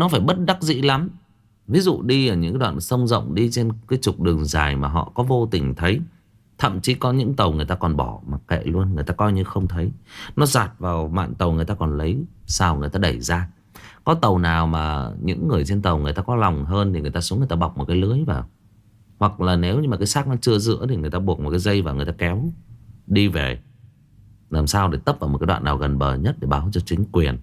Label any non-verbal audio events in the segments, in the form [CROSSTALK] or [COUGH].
Nó phải bất đắc dĩ lắm. Ví dụ đi ở những đoạn sông rộng, Đi trên cái trục đường dài mà họ có vô tình thấy, Thậm chí có những tàu người ta còn bỏ Mặc kệ luôn, Người ta coi như không thấy. Nó giạt vào mạn tàu người ta còn lấy, Sao người ta đẩy ra. Có tàu nào mà những người trên tàu người ta có lòng hơn Thì người ta xuống người ta bọc một cái lưới vào. Hoặc là nếu như mà cái xác nó chưa giữa Thì người ta buộc một cái dây vào người ta kéo Đi về. Làm sao để tấp vào một cái đoạn nào gần bờ nhất Để báo cho chính quyền?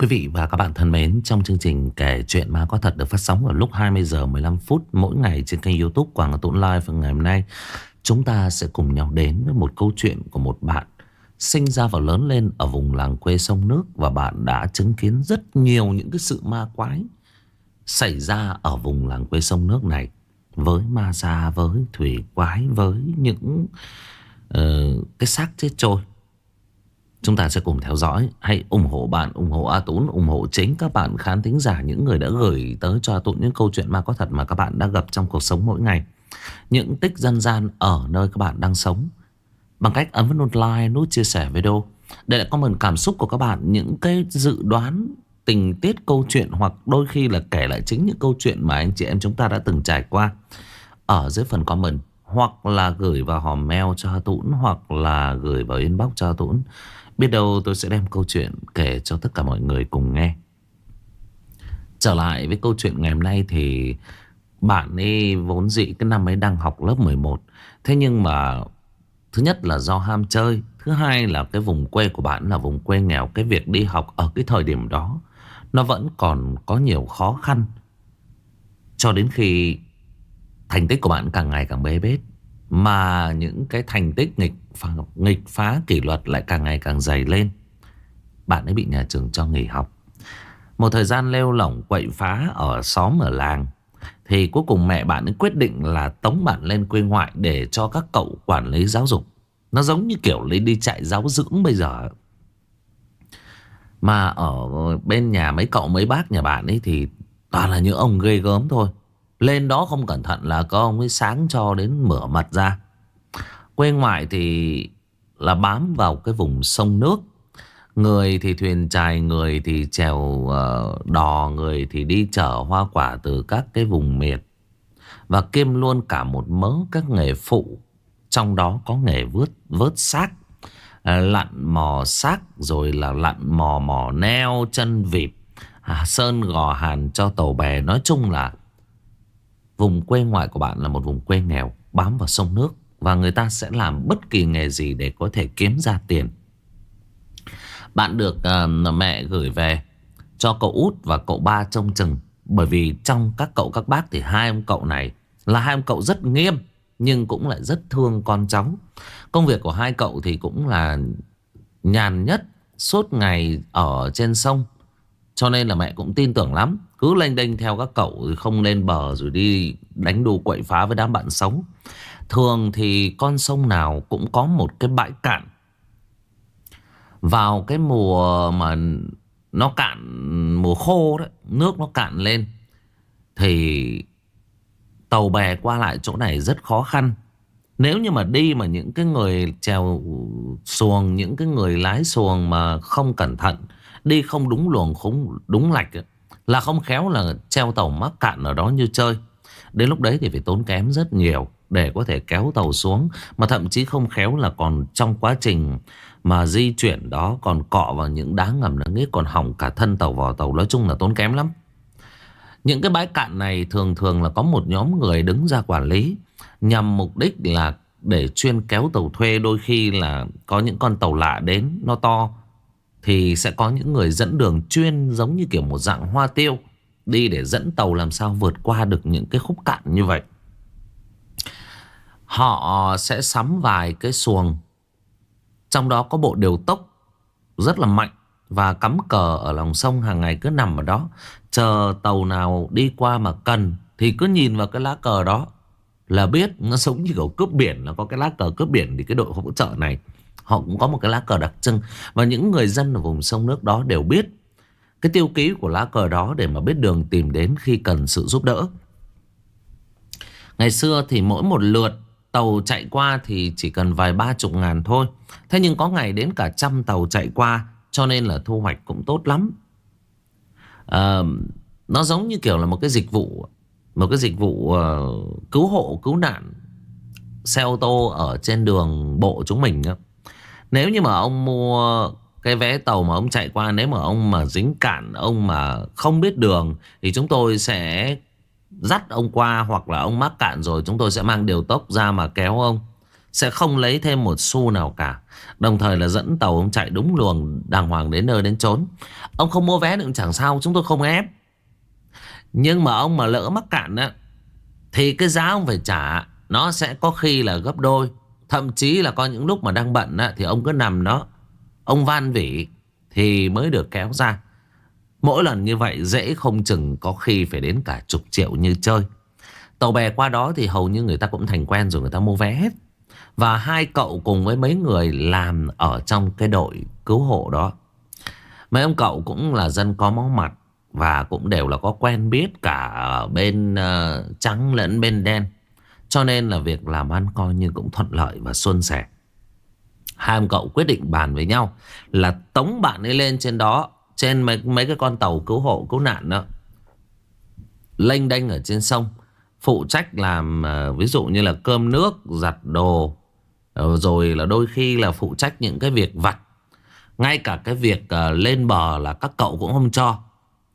Quý vị và các bạn thân mến, trong chương trình kể chuyện ma có thật được phát sóng vào lúc 20 giờ 15 phút mỗi ngày trên kênh YouTube Quảng Tụng Live và ngày hôm nay chúng ta sẽ cùng nhau đến với một câu chuyện của một bạn sinh ra và lớn lên ở vùng làng quê sông nước và bạn đã chứng kiến rất nhiều những cái sự ma quái xảy ra ở vùng làng quê sông nước này với ma xa với thủy quái, với những uh, cái xác chết trôi. Chúng ta sẽ cùng theo dõi. Hãy ủng hộ bạn, ủng hộ A Tún ủng hộ chính các bạn khán thính giả Những người đã gửi tới cho A Tún những câu chuyện ma có thật Mà các bạn đã gặp trong cuộc sống mỗi ngày. Những tích dân gian ở nơi các bạn đang sống. Bằng cách ấn vào nút like, nút chia sẻ video. Để lại comment cảm xúc của các bạn Những cái dự đoán tình tiết câu chuyện Hoặc đôi khi là kể lại chính những câu chuyện Mà anh chị em chúng ta đã từng trải qua Ở dưới phần comment. Hoặc là gửi vào hòm mail cho A Tún Hoặc là gửi vào inbox cho A Tún. Biết đâu tôi sẽ đem câu chuyện kể cho tất cả mọi người cùng nghe. Trở lại với câu chuyện ngày hôm nay thì Bạn ấy vốn dĩ cái năm ấy đang học lớp 11 Thế nhưng mà Thứ nhất là do ham chơi, Thứ hai là cái vùng quê của bạn là vùng quê nghèo, Cái việc đi học ở cái thời điểm đó Nó vẫn còn có nhiều khó khăn. Cho đến khi Thành tích của bạn càng ngày càng bế bết mà những cái thành tích nghịch phá, nghịch phá kỷ luật lại càng ngày càng dày lên. Bạn ấy bị nhà trường cho nghỉ học. Một thời gian lêu lỏng quậy phá ở xóm ở làng Thì cuối cùng mẹ bạn ấy quyết định là tống bạn lên quê ngoại Để cho các cậu quản lý giáo dục. Nó giống như kiểu lấy đi chạy giáo dưỡng bây giờ. Mà ở bên nhà mấy cậu mấy bác nhà bạn ấy thì toàn là những ông ghê gớm thôi lên đó không cẩn thận là có ông ấy sáng cho đến mửa mặt ra Quê ngoại thì là bám vào cái vùng sông nước Người thì thuyền chài, người thì chèo ờ, đò, người thì đi chở hoa quả từ các cái vùng miệt. Và kiêm luôn cả một mớ các nghề phụ. Trong đó có nghề vớt, vớt xác, ờ, lặn mò xác, rồi là lặn mò mò neo chân vịt, à, sơn gò hàn cho tàu bè. Nói chung là Vùng quê ngoại của bạn là một vùng quê nghèo Bám vào sông nước Và người ta sẽ làm bất kỳ nghề gì để có thể kiếm ra tiền. Bạn được uh, mẹ gửi về Cho cậu út và cậu ba trông chừng. Bởi vì trong các cậu các bác Thì hai ông cậu này Là hai ông cậu rất nghiêm Nhưng cũng lại rất thương con cháu. Công việc của hai cậu thì cũng là Nhàn nhất Suốt ngày ở trên sông. Cho nên là mẹ cũng tin tưởng lắm cứ lênh đênh theo các cậu rồi không lên bờ rồi đi đánh đu quậy phá với đám bạn sống. Thường thì con sông nào cũng có một cái bãi cạn. Vào cái mùa mà nó cạn, mùa khô đấy, nước nó cạn lên. Thì tàu bè qua lại chỗ này rất khó khăn. Nếu như mà đi mà những cái người chèo xuồng, những cái người lái xuồng mà không cẩn thận, đi không đúng luồng, không đúng lạch ấy, là không khéo là treo tàu mắc cạn ở đó như chơi. Đến lúc đấy thì phải tốn kém rất nhiều Để có thể kéo tàu xuống, Mà thậm chí không khéo là còn trong quá trình Mà di chuyển đó Còn cọ vào những đá ngầm nó nghĩ Còn hỏng cả thân tàu vỏ tàu. Nói chung là tốn kém lắm. Những cái bãi cạn này thường thường là có một nhóm người đứng ra quản lý, Nhằm mục đích là để chuyên kéo tàu thuê, Đôi khi là có những con tàu lạ đến, Nó to thì sẽ có những người dẫn đường chuyên giống như kiểu một dạng hoa tiêu, Đi để dẫn tàu làm sao vượt qua được những cái khúc cạn như vậy. Họ sẽ sắm vài cái xuồng, Trong đó có bộ điều tốc rất là mạnh Và cắm cờ ở lòng sông hàng ngày cứ nằm ở đó. Chờ tàu nào đi qua mà cần Thì cứ nhìn vào cái lá cờ đó Là biết nó giống như kiểu cướp biển Là có cái lá cờ cướp biển Thì cái đội hỗ trợ này Họ cũng có một cái lá cờ đặc trưng Và những người dân ở vùng sông nước đó đều biết Cái tiêu ký của lá cờ đó Để mà biết đường tìm đến khi cần sự giúp đỡ Ngày xưa thì mỗi một lượt tàu chạy qua thì chỉ cần vài ba chục ngàn thôi. Thế nhưng có ngày đến cả trăm tàu chạy qua cho nên là thu hoạch cũng tốt lắm. À, nó giống như kiểu là một cái dịch vụ một cái dịch vụ uh, cứu hộ cứu nạn xe ô tô ở trên đường bộ chúng mình đó. Nếu như mà ông mua cái vé tàu mà ông chạy qua, Nếu mà ông mà dính cạn, Ông mà không biết đường, Thì chúng tôi sẽ dắt ông qua Hoặc là ông mắc cạn rồi Chúng tôi sẽ mang điều tốc ra mà kéo ông. Sẽ không lấy thêm một xu nào cả. Đồng thời là dẫn tàu ông chạy đúng luồng, Đàng hoàng đến nơi đến chốn. Ông không mua vé cũng chẳng sao, Chúng tôi không ép. Nhưng mà ông mà lỡ mắc cạn á, Thì cái giá ông phải trả, Nó sẽ có khi là gấp đôi. Thậm chí là có những lúc mà đang bận á, Thì ông cứ nằm đó. Ông van vỉ Thì mới được kéo ra. Mỗi lần như vậy dễ không chừng Có khi phải đến cả chục triệu như chơi. Tàu bè qua đó thì hầu như người ta cũng thành quen rồi Người ta mua vé hết. Và hai cậu cùng với mấy người làm Ở trong cái đội cứu hộ đó. Mấy ông cậu cũng là dân có máu mặt Và cũng đều là có quen biết Cả bên uh, trắng lẫn bên đen. Cho nên là việc làm ăn coi như cũng thuận lợi và xuân sẻ. Hai ông cậu quyết định bàn với nhau Là tống bạn ấy lên trên đó Trên mấy, mấy cái con tàu cứu hộ cứu nạn đó. Lênh đênh ở trên sông Phụ trách làm à, ví dụ như là cơm nước Giặt đồ ờ, Rồi là đôi khi là phụ trách những cái việc vặt. Ngay cả cái việc à, lên bờ là các cậu cũng không cho.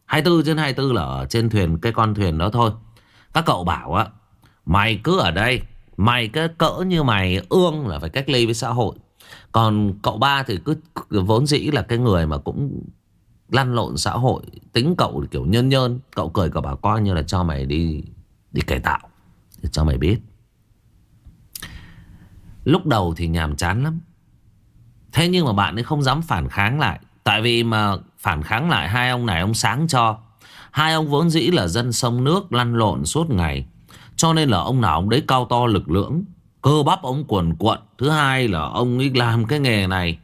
24 trên 24 là ở trên thuyền Cái con thuyền đó thôi. Các cậu bảo á Mày cứ ở đây Mày cái cỡ như mày ương là phải cách ly với xã hội còn cậu ba thì cứ vốn dĩ là cái người mà cũng lăn lộn xã hội. Tính cậu kiểu nhân nhân. Cậu cười cậu bảo coi như là cho mày đi đi cải tạo. Để cho mày biết. Lúc đầu thì nhàm chán lắm. Thế nhưng mà bạn ấy không dám phản kháng lại. Tại vì mà phản kháng lại, hai ông này ông sáng cho. Hai ông vốn dĩ là dân sông nước lăn lộn suốt ngày. Cho nên là ông nào ông đấy cao to lực lưỡng. Cơ bắp ông quần quận. Thứ hai là ông ấy làm cái nghề này,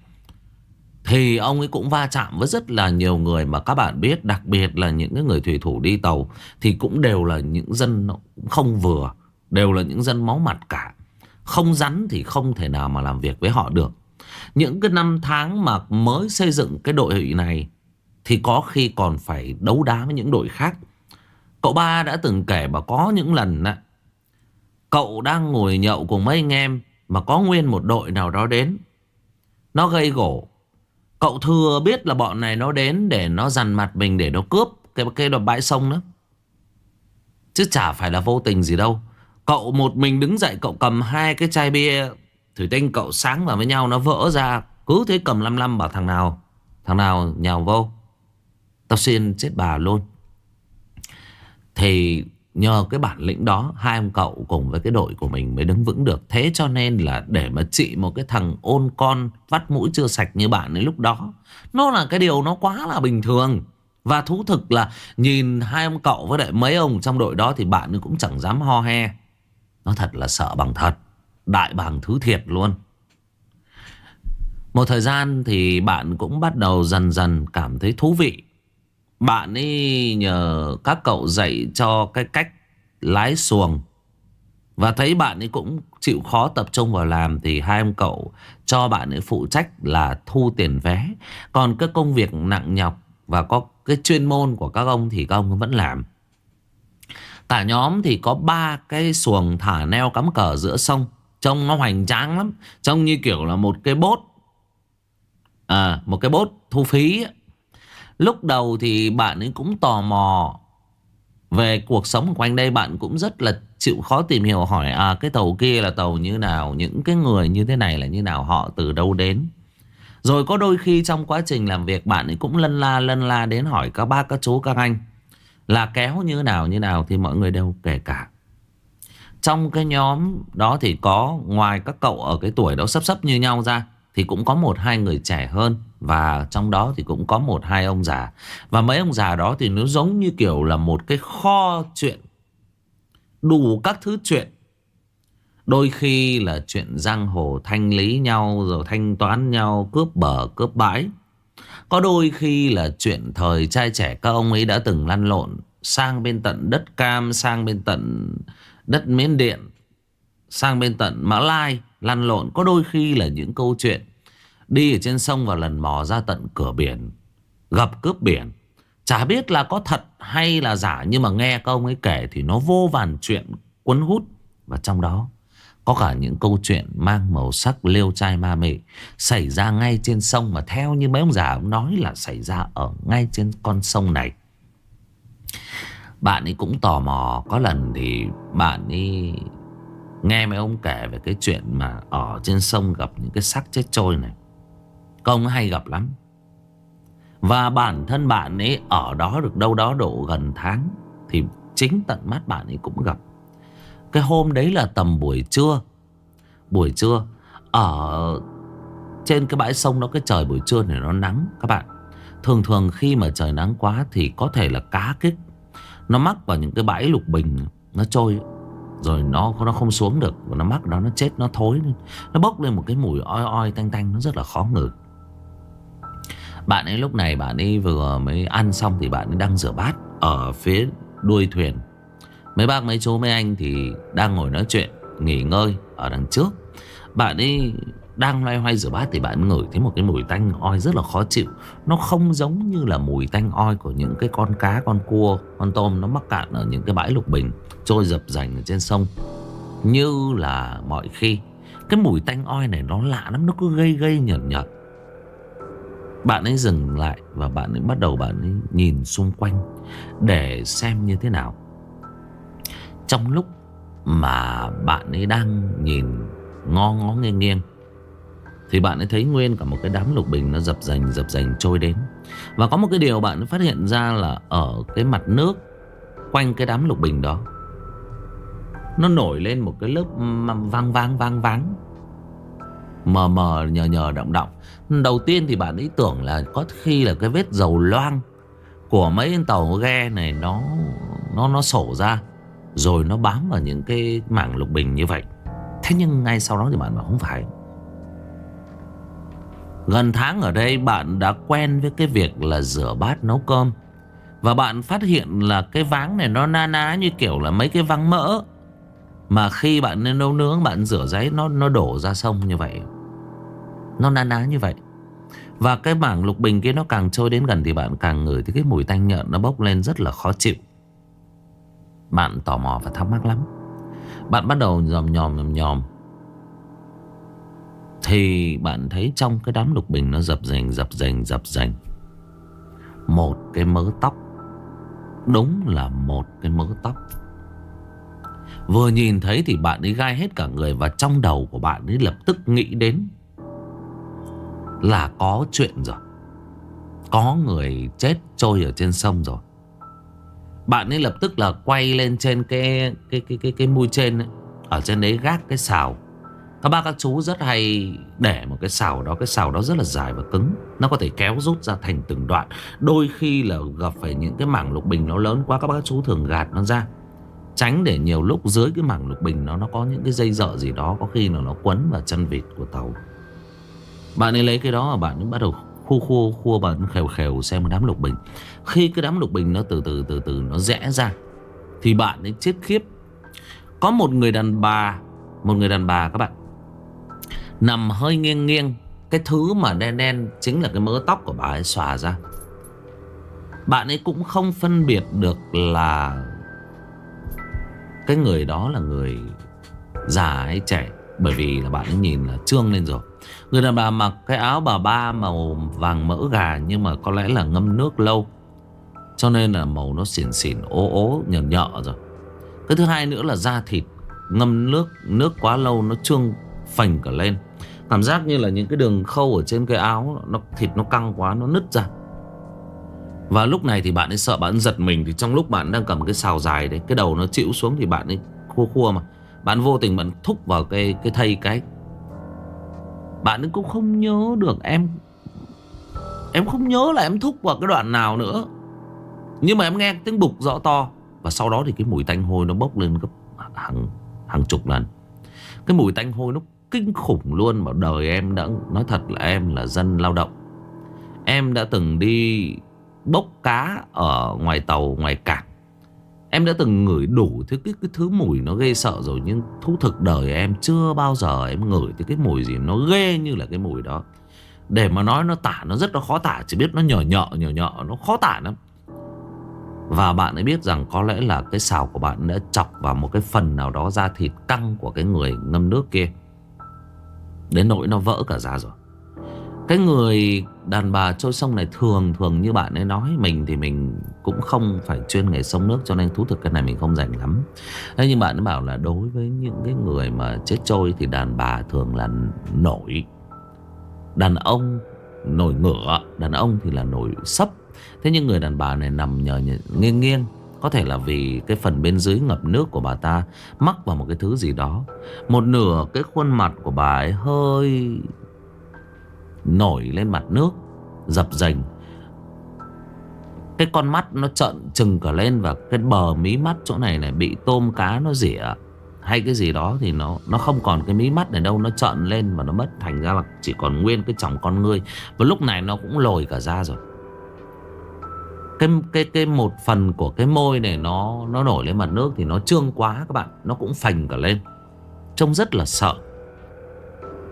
Thì ông ấy cũng va chạm với rất là nhiều người Mà các bạn biết, Đặc biệt là những cái người thủy thủ đi tàu, Thì cũng đều là những dân không vừa, Đều là những dân máu mặt cả. Không rắn thì không thể nào mà làm việc với họ được. Những cái năm tháng mà mới xây dựng cái đội hữu này, Thì có khi còn phải đấu đá với những đội khác. Cậu ba đã từng kể mà có những lần Cậu đang ngồi nhậu cùng mấy anh em Mà có nguyên một đội nào đó đến. Nó gây gỗ Cậu thừa biết là bọn này nó đến Để nó dằn mặt mình để nó cướp Cái, cái đoạn bãi sông đó. Chứ chả phải là vô tình gì đâu. Cậu một mình đứng dậy Cậu cầm hai cái chai bia Thủy tinh cậu sáng vào với nhau Nó vỡ ra. Cứ thế cầm lăm lăm bảo thằng nào Thằng nào nhào vô. Tao xin chết bà luôn. Thì Nhờ cái bản lĩnh đó, Hai ông cậu cùng với cái đội của mình mới đứng vững được. Thế cho nên là để mà trị một cái thằng ôn con, Vắt mũi chưa sạch như bạn ấy lúc đó, Nó là cái điều nó quá là bình thường. Và thú thực là Nhìn hai ông cậu với lại mấy ông trong đội đó Thì bạn ấy cũng chẳng dám ho he. Nó thật là sợ bằng thật, Đại bằng thứ thiệt luôn. Một thời gian thì bạn cũng bắt đầu dần dần cảm thấy thú vị bạn ấy nhờ các cậu dạy cho cái cách lái xuồng. Và thấy bạn ấy cũng chịu khó tập trung vào làm thì hai ông cậu cho bạn ấy phụ trách là thu tiền vé. Còn cái công việc nặng nhọc và có cái chuyên môn của các ông thì các ông vẫn làm. Cả nhóm thì có ba cái xuồng thả neo cắm cờ giữa sông. Trông nó hoành tráng lắm. Trông như kiểu là một cái bốt. À, một cái bốt thu phí ấy. Lúc đầu thì bạn ấy cũng tò mò về cuộc sống quanh đây bạn cũng rất là chịu khó tìm hiểu hỏi à cái tàu kia là tàu như nào, những cái người như thế này là như nào, họ từ đâu đến. Rồi có đôi khi trong quá trình làm việc bạn ấy cũng lân la lân la đến hỏi các bác các chú các anh là kéo như nào như nào thì mọi người đều kể cả. Trong cái nhóm đó thì có ngoài các cậu ở cái tuổi đó sắp sắp như nhau ra thì cũng có một hai người trẻ hơn và trong đó thì cũng có một hai ông già. Và mấy ông già đó thì nó giống như kiểu là một cái kho chuyện, Đủ các thứ chuyện. Đôi khi là chuyện giang hồ thanh lý nhau, Rồi thanh toán nhau, Cướp bờ, cướp bãi. Có đôi khi là chuyện thời trai trẻ Các ông ấy đã từng lăn lộn, Sang bên tận đất cam, Sang bên tận đất miến điện, sang bên tận Mã Lai lăn lộn có đôi khi là những câu chuyện. Đi ở trên sông và lần mò ra tận cửa biển, gặp cướp biển. Chả biết là có thật hay là giả, nhưng mà nghe các ông ấy kể thì nó vô vàn chuyện cuốn hút. Và trong đó, có cả những câu chuyện mang màu sắc liêu trai ma mị xảy ra ngay trên sông mà theo như mấy ông già ông nói là xảy ra ở ngay trên con sông này. Bạn ấy cũng tò mò, Có lần thì bạn ấy Nghe mấy ông kể về cái chuyện mà Ở trên sông gặp những cái xác chết trôi này. Công hay gặp lắm. Và bản thân bạn ấy Ở đó được đâu đó độ gần tháng Thì chính tận mắt bạn ấy cũng gặp. Cái hôm đấy là tầm buổi trưa. Buổi trưa, Ở trên cái bãi sông đó, Cái trời buổi trưa này nó nắng các bạn. Thường thường khi mà trời nắng quá Thì có thể là cá kích, nó mắc vào những cái bãi lục bình, Nó trôi rồi nó nó không xuống được. Và nó mắc đó, nó chết, nó thối Nó bốc lên một cái mùi oi oi tanh tanh, Nó rất là khó ngửi. Bạn ấy lúc này, bạn ấy vừa mới ăn xong Thì bạn ấy đang rửa bát Ở phía đuôi thuyền. Mấy bác, mấy chú, mấy anh thì đang ngồi nói chuyện, Nghỉ ngơi ở đằng trước. Bạn ấy đang loay hoay rửa bát thì bạn ngửi thấy một cái mùi tanh oi rất là khó chịu. Nó không giống như là mùi tanh oi của những cái con cá, con cua, con tôm Nó mắc cạn ở những cái bãi lục bình Trôi dập dành ở trên sông. Như là mọi khi Cái mùi tanh oi này nó lạ lắm Nó cứ gây gây nhợt nhợt. Bạn ấy dừng lại Và bạn ấy bắt đầu bạn ấy nhìn xung quanh Để xem như thế nào. Trong lúc mà bạn ấy đang nhìn ngó ngó nghiêng nghiêng thì bạn ấy thấy nguyên cả một cái đám lục bình Nó dập dành dập dành trôi đến. Và có một cái điều bạn phát hiện ra là Ở cái mặt nước Quanh cái đám lục bình đó, Nó nổi lên một cái lớp vang vang vang vắng Mờ mờ, nhờ nhờ, động động. Đầu tiên thì bạn ấy tưởng là Có khi là cái vết dầu loang Của mấy tàu ghe này Nó nó nó sổ ra, Rồi nó bám vào những cái mảng lục bình như vậy. Thế nhưng ngay sau đó thì bạn bảo không phải. Gần tháng ở đây, bạn đã quen với cái việc là rửa bát nấu cơm. Và bạn phát hiện là cái váng này nó na ná như kiểu là mấy cái váng mỡ. Mà khi bạn nên nấu nướng, bạn rửa giấy, nó nó đổ ra sông như vậy. Nó na ná như vậy. Và cái mảng lục bình kia nó càng trôi đến gần thì bạn càng ngửi thì cái mùi tanh nhợn nó bốc lên rất là khó chịu. Bạn tò mò và thắc mắc lắm. Bạn bắt đầu nhòm nhòm nhòm nhòm thì bạn thấy trong cái đám lục bình nó dập dành dập dành dập dành Một cái mớ tóc. Đúng là một cái mớ tóc. Vừa nhìn thấy thì bạn ấy gai hết cả người Và trong đầu của bạn ấy lập tức nghĩ đến Là có chuyện rồi. Có người chết trôi ở trên sông rồi. Bạn ấy lập tức là quay lên trên cái cái cái cái, cái mui trên ấy. Ở trên đấy gác cái xào các ba các chú rất hay để một cái xào đó. Cái xào đó rất là dài và cứng. Nó có thể kéo rút ra thành từng đoạn. Đôi khi là gặp phải những cái mảng lục bình nó lớn quá, Các bác, các chú thường gạt nó ra. Tránh để nhiều lúc dưới cái mảng lục bình nó Nó có những cái dây dợ gì đó, Có khi là nó quấn vào chân vịt của tàu. Bạn ấy lấy cái đó và bạn ấy bắt đầu khu khu khu bạn khều khều xem đám lục bình. Khi cái đám lục bình nó từ từ từ từ nó rẽ ra, Thì bạn ấy chết khiếp. Có một người đàn bà, Một người đàn bà các bạn Nằm hơi nghiêng nghiêng. Cái thứ mà đen đen chính là cái mớ tóc của bà ấy xòa ra. Bạn ấy cũng không phân biệt được là Cái người đó là người già hay trẻ, Bởi vì là bạn ấy nhìn là trương lên rồi. Người đàn bà mặc cái áo bà ba màu vàng mỡ gà, Nhưng mà có lẽ là ngâm nước lâu, Cho nên là màu nó xỉn xỉn, ố ố, nhợt nhợ rồi. Cái thứ hai nữa là da thịt, Ngâm nước nước quá lâu nó trương phành cả lên. Cảm giác như là những cái đường khâu ở trên cái áo nó Thịt nó căng quá nó nứt ra. Và lúc này thì bạn ấy sợ bạn giật mình Thì trong lúc bạn đang cầm cái xào dài đấy Cái đầu nó chịu xuống thì bạn ấy khua khua mà. Bạn vô tình bạn thúc vào cái cái thây cái. Bạn ấy cũng không nhớ được em. Em không nhớ là em thúc vào cái đoạn nào nữa. Nhưng mà em nghe tiếng bục rõ to. Và sau đó thì cái mùi tanh hôi nó bốc lên gấp hàng, hàng chục lần. Cái mùi tanh hôi nó kinh khủng luôn mà đời em đã Nói thật là em là dân lao động. Em đã từng đi bốc cá Ở ngoài tàu ngoài cảng. Em đã từng ngửi đủ thứ cái, cái thứ mùi nó ghê sợ rồi Nhưng thú thực đời em chưa bao giờ em ngửi thấy cái mùi gì nó ghê như là cái mùi đó. Để mà nói nó tả nó rất là khó tả Chỉ biết nó nhỏ nhọ nhỏ nhọ nó khó tả lắm. Và bạn ấy biết rằng có lẽ là cái xào của bạn đã chọc vào một cái phần nào đó da thịt căng của cái người ngâm nước kia. Đến nỗi nó vỡ cả ra rồi. Cái người đàn bà trôi sông này thường thường như bạn ấy nói, Mình thì mình cũng không phải chuyên nghề sông nước, Cho nên thú thực cái này mình không rành lắm. Thế nhưng bạn ấy bảo là đối với những cái người mà chết trôi Thì đàn bà thường là nổi Đàn ông, nổi ngửa Đàn ông thì là nổi sấp. Thế nhưng người đàn bà này nằm nhờ nghiêng nghiêng có thể là vì cái phần bên dưới ngập nước của bà ta mắc vào một cái thứ gì đó. Một nửa cái khuôn mặt của bà ấy hơi nổi lên mặt nước, dập dành. cái con mắt nó trợn trừng cả lên và cái bờ mí mắt chỗ này này bị tôm cá nó rỉa hay cái gì đó thì nó nó không còn cái mí mắt này đâu, nó trợn lên và nó mất thành ra là chỉ còn nguyên cái chồng con ngươi và lúc này nó cũng lồi cả ra rồi cái cái cái một phần của cái môi này nó nó nổi lên mặt nước thì nó trương quá các bạn. Nó cũng phành cả lên. Trông rất là sợ.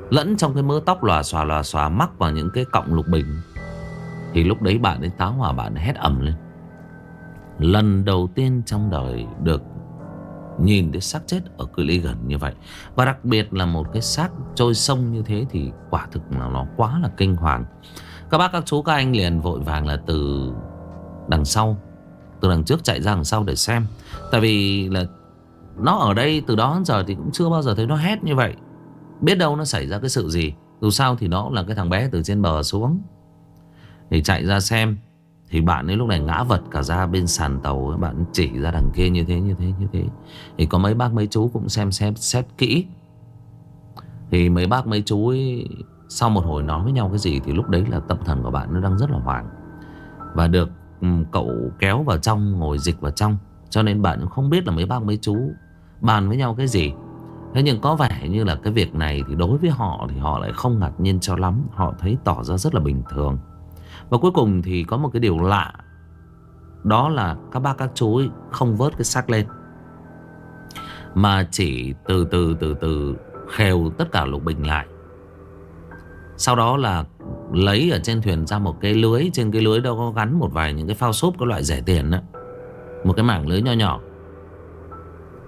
Lẫn trong cái mớ tóc lòa xòa lòa xòa, mắc vào những cái cọng lục bình. Thì lúc đấy bạn ấy táo hỏa, bạn ấy hét ầm lên. Lần đầu tiên trong đời được nhìn thấy xác chết ở cự ly gần như vậy. Và đặc biệt là một cái xác trôi sông như thế thì quả thực là nó quá là kinh hoàng. Các bác, các chú, các anh liền vội vàng là từ đằng sau. Từ đằng trước chạy ra đằng sau để xem. Tại vì là nó ở đây từ đó đến giờ thì cũng chưa bao giờ thấy nó hét như vậy. Biết đâu nó xảy ra cái sự gì. Dù sao thì nó là cái thằng bé từ trên bờ xuống. Thì chạy ra xem. Thì bạn ấy lúc này ngã vật cả ra bên sàn tàu Bạn chỉ ra đằng kia như thế như thế như thế. Thì có mấy bác mấy chú cũng xem xem xét kỹ. Thì mấy bác mấy chú ấy, Sau một hồi nói với nhau cái gì Thì lúc đấy là tâm thần của bạn nó đang rất là hoảng. Và được Ừ, cậu kéo vào trong, Ngồi dịch vào trong Cho nên bạn cũng không biết là mấy bác, mấy chú Bàn với nhau cái gì Thế nhưng có vẻ như là cái việc này thì đối với họ thì họ lại không ngạc nhiên cho lắm. Họ thấy tỏ ra rất là bình thường. Và cuối cùng thì có một cái điều lạ. Đó là các bác, các chú ấy không vớt cái xác lên. Mà chỉ từ từ từ từ khều tất cả lục bình lại. Sau đó là lấy ở trên thuyền ra một cái lưới. Trên cái lưới đó có gắn một vài những cái phao xốp có loại rẻ tiền đó. Một cái mảng lưới nho nhỏ.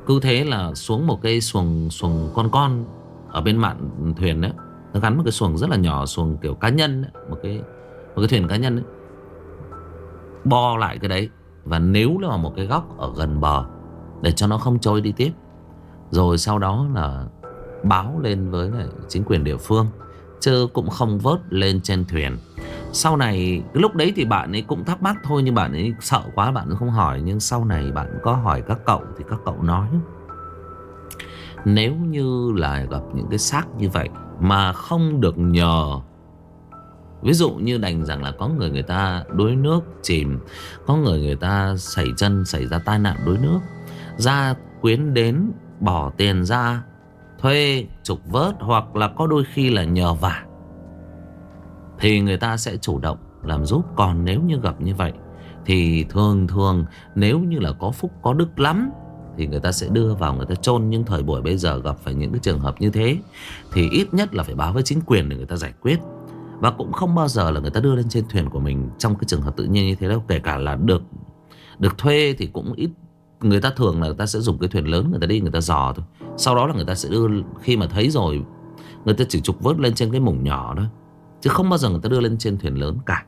Cứ thế là xuống một cái xuồng xuồng con con Ở bên mạn thuyền đấy Nó gắn một cái xuồng rất là nhỏ Xuồng kiểu cá nhân ấy, Một cái một cái thuyền cá nhân ấy. Bo lại cái đấy Và nếu là một cái góc ở gần bờ Để cho nó không trôi đi tiếp Rồi sau đó là Báo lên với chính quyền địa phương Chứ cũng không vớt lên trên thuyền. Sau này cái lúc đấy thì bạn ấy cũng thắc mắc thôi, Nhưng bạn ấy sợ quá, bạn ấy không hỏi. Nhưng sau này bạn có hỏi các cậu Thì các cậu nói. Nếu như là gặp những cái xác như vậy Mà không được nhờ, Ví dụ như đành rằng là có người người ta đuối nước chìm, Có người người ta xảy chân, xảy ra tai nạn đuối nước Ra quyến đến bỏ tiền ra Thuê trục vớt hoặc là có đôi khi là nhờ vả. Thì người ta sẽ chủ động làm giúp. Còn nếu như gặp như vậy, Thì thường thường nếu như là có phúc, có đức lắm, Thì người ta sẽ đưa vào, người ta chôn. Nhưng thời buổi bây giờ gặp phải những cái trường hợp như thế, Thì ít nhất là phải báo với chính quyền để người ta giải quyết. Và cũng không bao giờ là người ta đưa lên trên thuyền của mình Trong cái trường hợp tự nhiên như thế đâu. Kể cả là được được thuê thì cũng ít. Người ta thường là người ta sẽ dùng cái thuyền lớn, Người ta đi, người ta dò thôi. Sau đó là người ta sẽ đưa, Khi mà thấy rồi, Người ta chỉ trục vớt lên trên cái mủng nhỏ đó. Chứ không bao giờ người ta đưa lên trên thuyền lớn cả.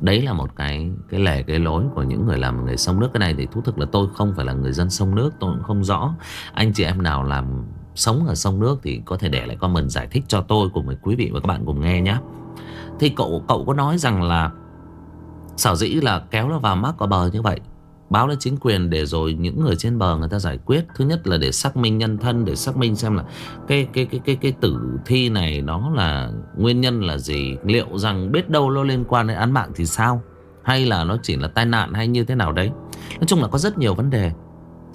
Đấy là một cái cái lề, cái lối của những người làm người sông nước. Cái này thì thú thực là tôi không phải là người dân sông nước, Tôi cũng không rõ. Anh chị em nào làm sống ở sông nước Thì có thể để lại comment giải thích cho tôi Cùng với quý vị và các bạn cùng nghe nhé. Thì cậu cậu có nói rằng là Sở dĩ là kéo nó vào mắc vào bờ như vậy? Báo lên chính quyền để rồi những người trên bờ người ta giải quyết. Thứ nhất là để xác minh nhân thân, Để xác minh xem là cái cái cái cái cái tử thi này Nó là nguyên nhân là gì. Liệu rằng biết đâu nó liên quan đến án mạng thì sao? Hay là nó chỉ là tai nạn hay như thế nào đấy? Nói chung là có rất nhiều vấn đề.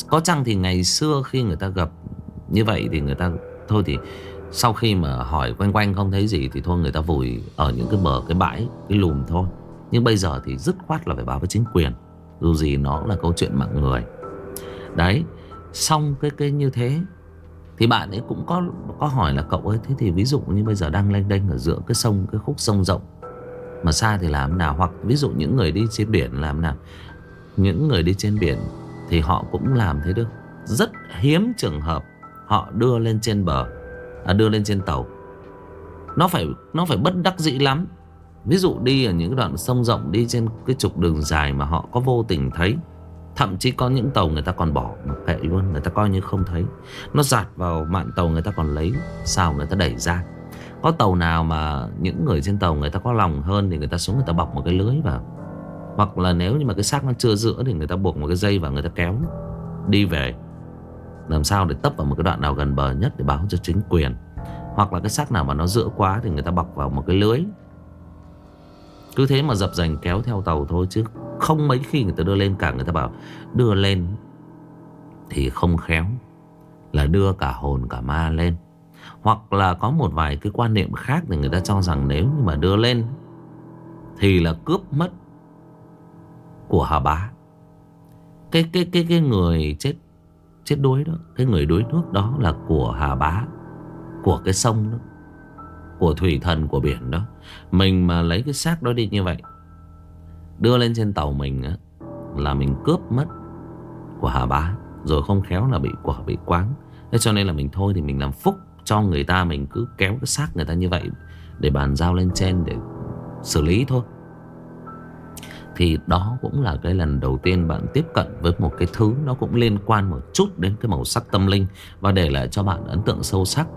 Có chăng thì ngày xưa khi người ta gặp như vậy Thì người ta, thôi thì sau khi mà hỏi quanh quanh không thấy gì Thì thôi người ta vùi ở những cái bờ, cái bãi, Cái lùm thôi. Nhưng bây giờ thì dứt khoát là phải báo với chính quyền. Dù gì nó là câu chuyện mạng người Đấy Xong cái cái như thế Thì bạn ấy cũng có có hỏi là cậu ơi Thế thì ví dụ như bây giờ đang lênh đênh Ở giữa cái sông cái khúc sông rộng Mà xa thì làm nào? Hoặc ví dụ những người đi trên biển làm nào? Những người đi trên biển Thì họ cũng làm thế được. Rất hiếm trường hợp Họ đưa lên trên bờ à, Đưa lên trên tàu. Nó phải nó phải bất đắc dĩ lắm. Ví dụ đi ở những đoạn sông rộng Đi trên cái trục đường dài mà họ có vô tình thấy Thậm chí có những tàu người ta còn bỏ mặc kệ luôn Người ta coi như không thấy Nó giạt vào mạn tàu người ta còn lấy Sao người ta đẩy ra Có tàu nào mà những người trên tàu người ta có lòng hơn Thì người ta xuống người ta bọc một cái lưới vào Hoặc là nếu như mà cái xác nó chưa giữa Thì người ta buộc một cái dây vào người ta kéo Đi về Làm sao để tấp vào một cái đoạn nào gần bờ nhất Để báo cho chính quyền Hoặc là cái xác nào mà nó giữa quá Thì người ta bọc vào một cái lưới cứ thế mà dập dành kéo theo tàu thôi chứ Không mấy khi người ta đưa lên cả Người ta bảo, đưa lên. Thì không khéo, Là đưa cả hồn, cả ma lên. Hoặc là có một vài cái quan niệm khác Thì người ta cho rằng nếu như mà đưa lên Thì là cướp mất Của Hà Bá. Cái cái cái cái người chết Chết đuối đó, Cái người đuối nước đó là của Hà Bá, Của cái sông đó, Của thủy thần của biển đó mình mà lấy cái xác đó đi như vậy Đưa lên trên tàu mình á, Là mình cướp mất Của Hà Bá Rồi không khéo là bị quả bị quáng. Thế cho nên là mình thôi thì mình làm phúc cho người ta Mình cứ kéo cái xác người ta như vậy Để bàn giao lên trên để xử lý thôi. Thì đó cũng là cái lần đầu tiên bạn tiếp cận với một cái thứ Nó cũng liên quan một chút đến cái màu sắc tâm linh Và để lại cho bạn ấn tượng sâu sắc.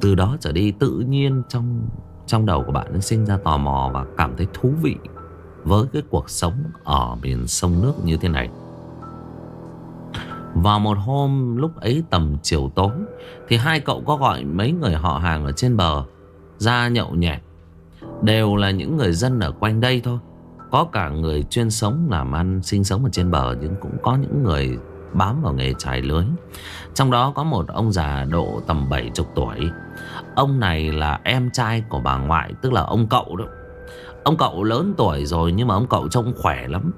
Từ đó trở đi tự nhiên trong trong đầu của bạn nó sinh ra tò mò và cảm thấy thú vị với cái cuộc sống ở miền sông nước như thế này. Vào một hôm lúc ấy tầm chiều tối, Thì hai cậu có gọi mấy người họ hàng ở trên bờ Ra nhậu nhẹt. Đều là những người dân ở quanh đây thôi. Có cả người chuyên sống làm ăn, sinh sống ở trên bờ, Nhưng cũng có những người bám vào nghề trải lưới. Trong đó có một ông già độ tầm 70 tuổi. Ông này là em trai của bà ngoại, Tức là ông cậu đó. Ông cậu lớn tuổi rồi Nhưng mà ông cậu trông khỏe lắm.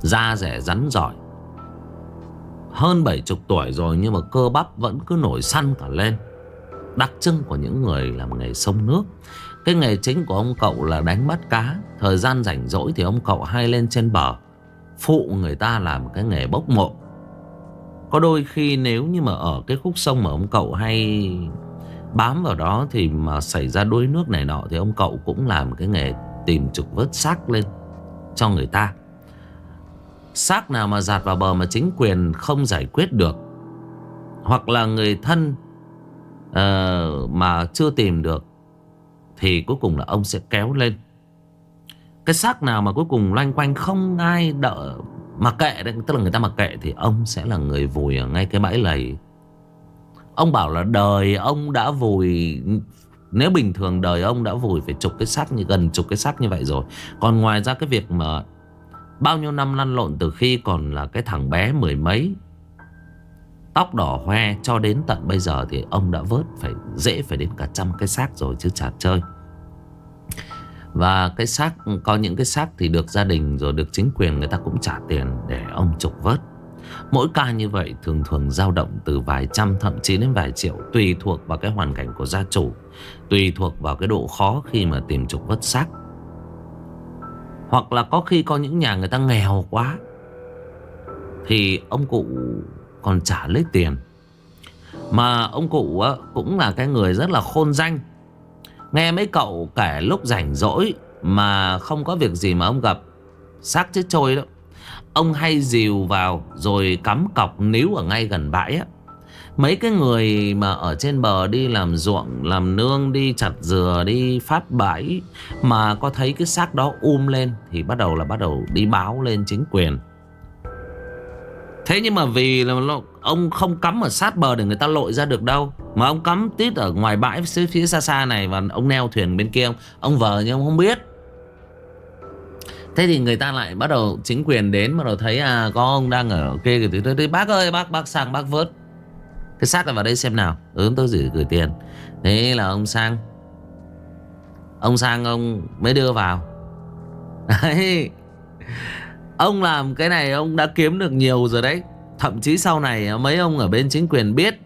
Da rẻ rắn giỏi. Hơn 70 tuổi rồi Nhưng mà cơ bắp vẫn cứ nổi săn cả lên. Đặc trưng của những người làm nghề sông nước. Cái nghề chính của ông cậu là đánh bắt cá. Thời gian rảnh rỗi thì ông cậu hay lên trên bờ. Phụ người ta làm cái nghề bốc mộ. Có đôi khi nếu như mà ở cái khúc sông mà ông cậu hay bám vào đó thì mà xảy ra đuối nước này nọ thì ông cậu cũng làm cái nghề tìm trục vớt xác lên cho người ta. Xác nào mà giạt vào bờ mà chính quyền không giải quyết được hoặc là người thân uh, mà chưa tìm được thì cuối cùng là ông sẽ kéo lên. Cái xác nào mà cuối cùng loanh quanh không ai đỡ mặc kệ đấy, tức là người ta mặc kệ thì ông sẽ là người vùi ở ngay cái bãi lầy Ông bảo là đời ông đã vùi, Nếu bình thường đời ông đã vùi phải chục cái xác như, gần chục cái xác như vậy rồi. Còn ngoài ra cái việc mà Bao nhiêu năm lăn lộn từ khi còn là cái thằng bé mười mấy, Tóc đỏ hoe cho đến tận bây giờ thì ông đã vớt phải, dễ phải đến cả trăm cái xác rồi chứ chả chơi. Và cái xác, có những cái xác thì được gia đình rồi, được chính quyền người ta cũng trả tiền để ông trục vớt. Mỗi ca như vậy thường thường dao động từ vài trăm, thậm chí đến vài triệu, Tùy thuộc vào cái hoàn cảnh của gia chủ, Tùy thuộc vào cái độ khó khi mà tìm trục vất xác. Hoặc là có khi có những nhà người ta nghèo quá, Thì ông cụ còn trả lấy tiền. Mà ông cụ cũng là cái người rất là khôn danh. Nghe mấy cậu kể lúc rảnh rỗi Mà không có việc gì mà ông gặp Xác chết trôi đó Ông hay dìu vào rồi cắm cọc níu ở ngay gần bãi á. Mấy cái người mà ở trên bờ đi làm ruộng, làm nương, đi chặt dừa, đi phát bãi Mà có thấy cái xác đó um lên thì bắt đầu là bắt đầu đi báo lên chính quyền. Thế nhưng mà vì là ông không cắm ở sát bờ để người ta lội ra được đâu Mà ông cắm tít ở ngoài bãi phía, phía xa xa này và ông neo thuyền bên kia Ông, ông vờ nhưng ông không biết. Thế thì người ta lại bắt đầu, chính quyền đến bắt đầu thấy à có ông đang ở kia thứ tôi bác ơi, bác bác sang, bác vớt. Cái xác này vào đây xem nào. Ừ tôi gửi gửi tiền. Thế là ông sang. Ông sang, ông mới đưa vào. [LAUGHS] Đấy. Ông làm cái này, ông đã kiếm được nhiều rồi đấy. Thậm chí sau này, mấy ông ở bên chính quyền biết.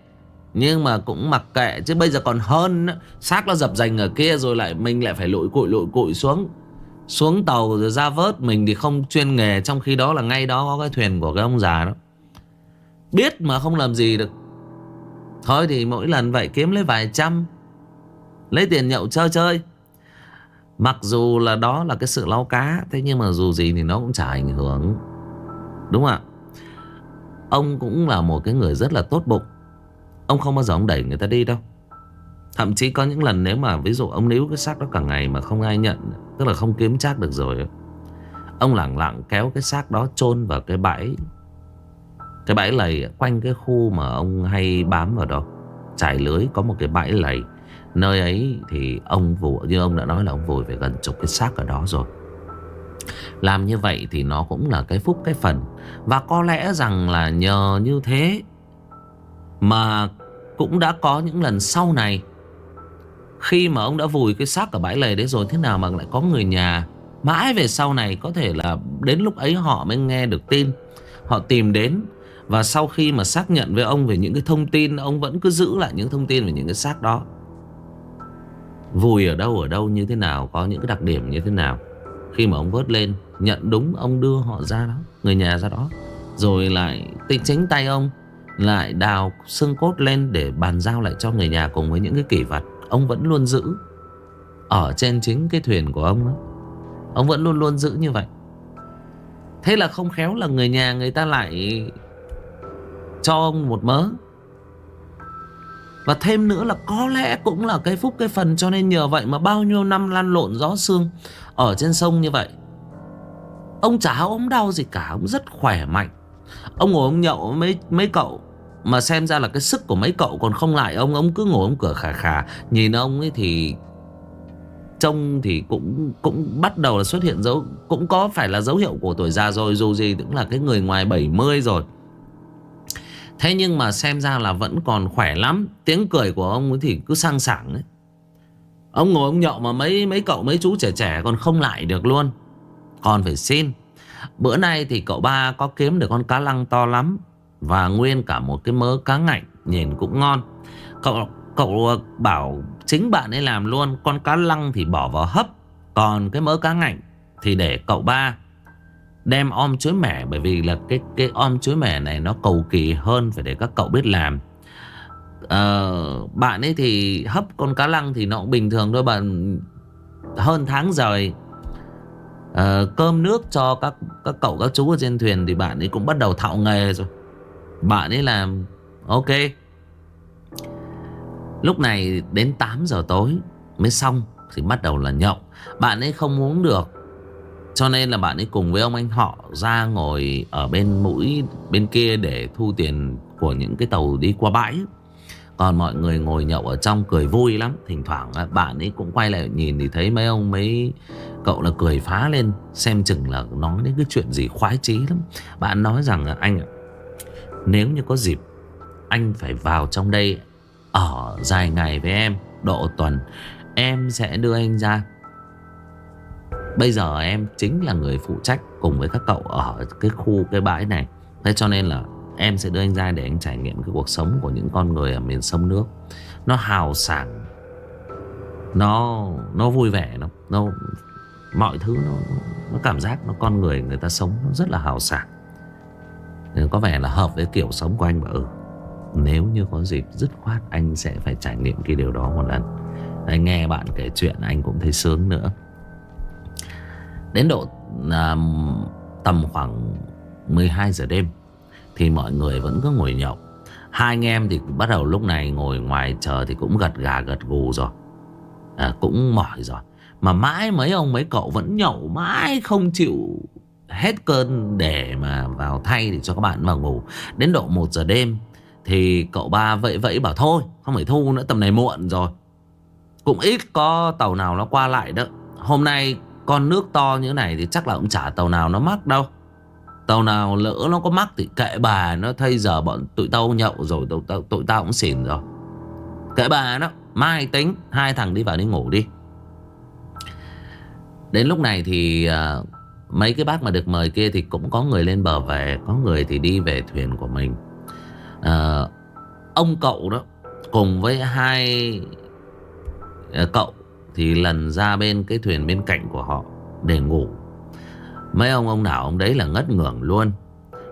Nhưng mà cũng mặc kệ, Chứ bây giờ còn hơn Xác nó dập dành ở kia rồi lại Mình lại phải lội cụi lội cụi xuống. Xuống tàu rồi ra vớt, Mình thì không chuyên nghề, Trong khi đó là ngay đó có cái thuyền của cái ông già đó. Biết mà không làm gì được. Thôi thì mỗi lần vậy kiếm lấy vài trăm, Lấy tiền nhậu chơi chơi. Mặc dù là đó là cái sự lau cá, Thế nhưng mà dù gì thì nó cũng chả ảnh hưởng. Đúng không ạ? Ông cũng là một cái người rất là tốt bụng. Ông không bao giờ ông đẩy người ta đi đâu. Thậm chí có những lần nếu mà, Ví dụ ông níu cái xác đó cả ngày Mà không ai nhận, Tức là không kiếm chắc được rồi Ông lặng lặng kéo cái xác đó chôn vào cái bãi Cái bãi lầy, Quanh cái khu mà ông hay bám vào đó. Trải lưới có một cái bãi lầy, Nơi ấy thì ông vụ Như ông đã nói là ông vùi về gần chục cái xác ở đó rồi. Làm như vậy thì nó cũng là cái phúc, cái phần. Và có lẽ rằng là nhờ như thế Mà cũng đã có những lần sau này khi mà ông đã vùi cái xác ở bãi lầy đấy rồi, Thế nào mà lại có người nhà Mãi về sau này có thể là Đến lúc ấy họ mới nghe được tin, Họ tìm đến. Và sau khi mà xác nhận với ông về những cái thông tin, Ông vẫn cứ giữ lại những thông tin về những cái xác đó. Vùi ở đâu ở đâu, như thế nào, Có những cái đặc điểm như thế nào. Khi mà ông vớt lên, Nhận đúng, ông đưa họ ra đó, Người nhà ra đó. Rồi lại tinh chính tay ông, Lại đào xương cốt lên Để bàn giao lại cho người nhà cùng với những cái kỷ vật. Ông vẫn luôn giữ Ở trên chính cái thuyền của ông đó Ông vẫn luôn luôn giữ như vậy Thế là không khéo là người nhà người ta lại Cho ông một mớ và thêm nữa là có lẽ cũng là cái phúc cái phần cho nên nhờ vậy mà bao nhiêu năm lăn lộn gió xương ở trên sông như vậy. Ông chả ốm đau gì cả, ông rất khỏe mạnh. Ông ngồi ông nhậu mấy mấy cậu mà xem ra là cái sức của mấy cậu còn không lại. Ông ông cứ ngồi ông cửa khà khà. Nhìn ông ấy thì trông thì cũng cũng bắt đầu là xuất hiện dấu, cũng có phải là dấu hiệu của tuổi già rồi. Dù gì cũng là cái người ngoài 70 rồi. Thế nhưng mà xem ra là vẫn còn khỏe lắm. Tiếng cười của ông ấy thì cứ sang sảng ấy. Ông ngồi ông nhậu mà mấy mấy cậu, mấy chú trẻ trẻ còn không lại được luôn. Còn phải xin. Bữa nay thì cậu ba có kiếm được con cá lăng to lắm. Và nguyên cả một cái mớ cá ngạnh Nhìn cũng ngon. Cậu cậu ờ, bảo chính bạn ấy làm luôn Con cá lăng thì bỏ vào hấp. Còn cái mớ cá ngạnh Thì để cậu ba Đem om chuối mẻ Bởi vì là cái cái om chuối mẻ này Nó cầu kỳ hơn Phải để các cậu biết làm. Uh, Bạn ấy thì hấp con cá lăng Thì nó cũng bình thường thôi bạn Hơn tháng rồi. Uh, Cơm nước cho các các cậu các chú ở trên thuyền Thì bạn ấy cũng bắt đầu thạo nghề rồi. Bạn ấy làm, Ok Lúc này đến 8 giờ tối Mới xong Thì bắt đầu là nhậu Bạn ấy không uống được, cho nên là bạn ấy cùng với ông anh họ ra ngồi ở bên mũi, bên kia để thu tiền của những cái tàu đi qua bãi. Còn mọi người ngồi nhậu ở trong cười vui lắm. Thỉnh thoảng bạn ấy cũng quay lại nhìn thì thấy mấy ông, mấy cậu là cười phá lên. Xem chừng là nói đến cái chuyện gì khoái chí lắm. Bạn nói rằng anh anh nếu như có dịp anh phải vào trong đây ở dài ngày với em độ tuần. Em sẽ đưa anh ra. Bây giờ em chính là người phụ trách cùng với các cậu ở cái khu cái bãi này. Thế cho nên là em sẽ đưa anh ra để anh trải nghiệm cái cuộc sống của những con người ở miền sông nước. Nó hào sảng. Nó nó vui vẻ nó, nó Mọi thứ nó, nó cảm giác nó con người người ta sống nó rất là hào sảng. Ừ, có vẻ là hợp với kiểu sống của anh và ừ. Nếu như có dịp dứt khoát anh sẽ phải trải nghiệm cái điều đó một lần. Anh nghe bạn kể chuyện anh cũng thấy sướng nữa. Đến độ à, tầm khoảng 12 giờ đêm Thì mọi người vẫn cứ ngồi nhậu. Hai anh em thì bắt đầu lúc này ngồi ngoài chờ thì cũng gật gà gật gù rồi. À, Cũng mỏi rồi. Mà mãi mấy ông mấy cậu vẫn nhậu mãi không chịu hết cơn để mà vào thay để cho các bạn vào ngủ. Đến độ 1 giờ đêm Thì cậu ba vậy vậy bảo thôi Không phải thu nữa tầm này muộn rồi. Cũng ít có tàu nào nó qua lại đó. Hôm nay con nước to như thế này thì chắc là cũng chả tàu nào nó mắc đâu. Tàu nào lỡ nó có mắc thì kệ bà Nó thay giờ bọn tụi tao nhậu rồi Tụi tao, tụi tao cũng xỉn rồi. Kệ bà nó Mai tính Hai thằng đi vào đi ngủ đi. Đến lúc này thì uh, Mấy cái bác mà được mời kia thì cũng có người lên bờ về Có người thì đi về thuyền của mình. À, Ông cậu đó Cùng với hai ờ, cậu Thì lần ra bên cái thuyền bên cạnh của họ Để ngủ. Mấy ông ông nào ông đấy là ngất ngưởng luôn.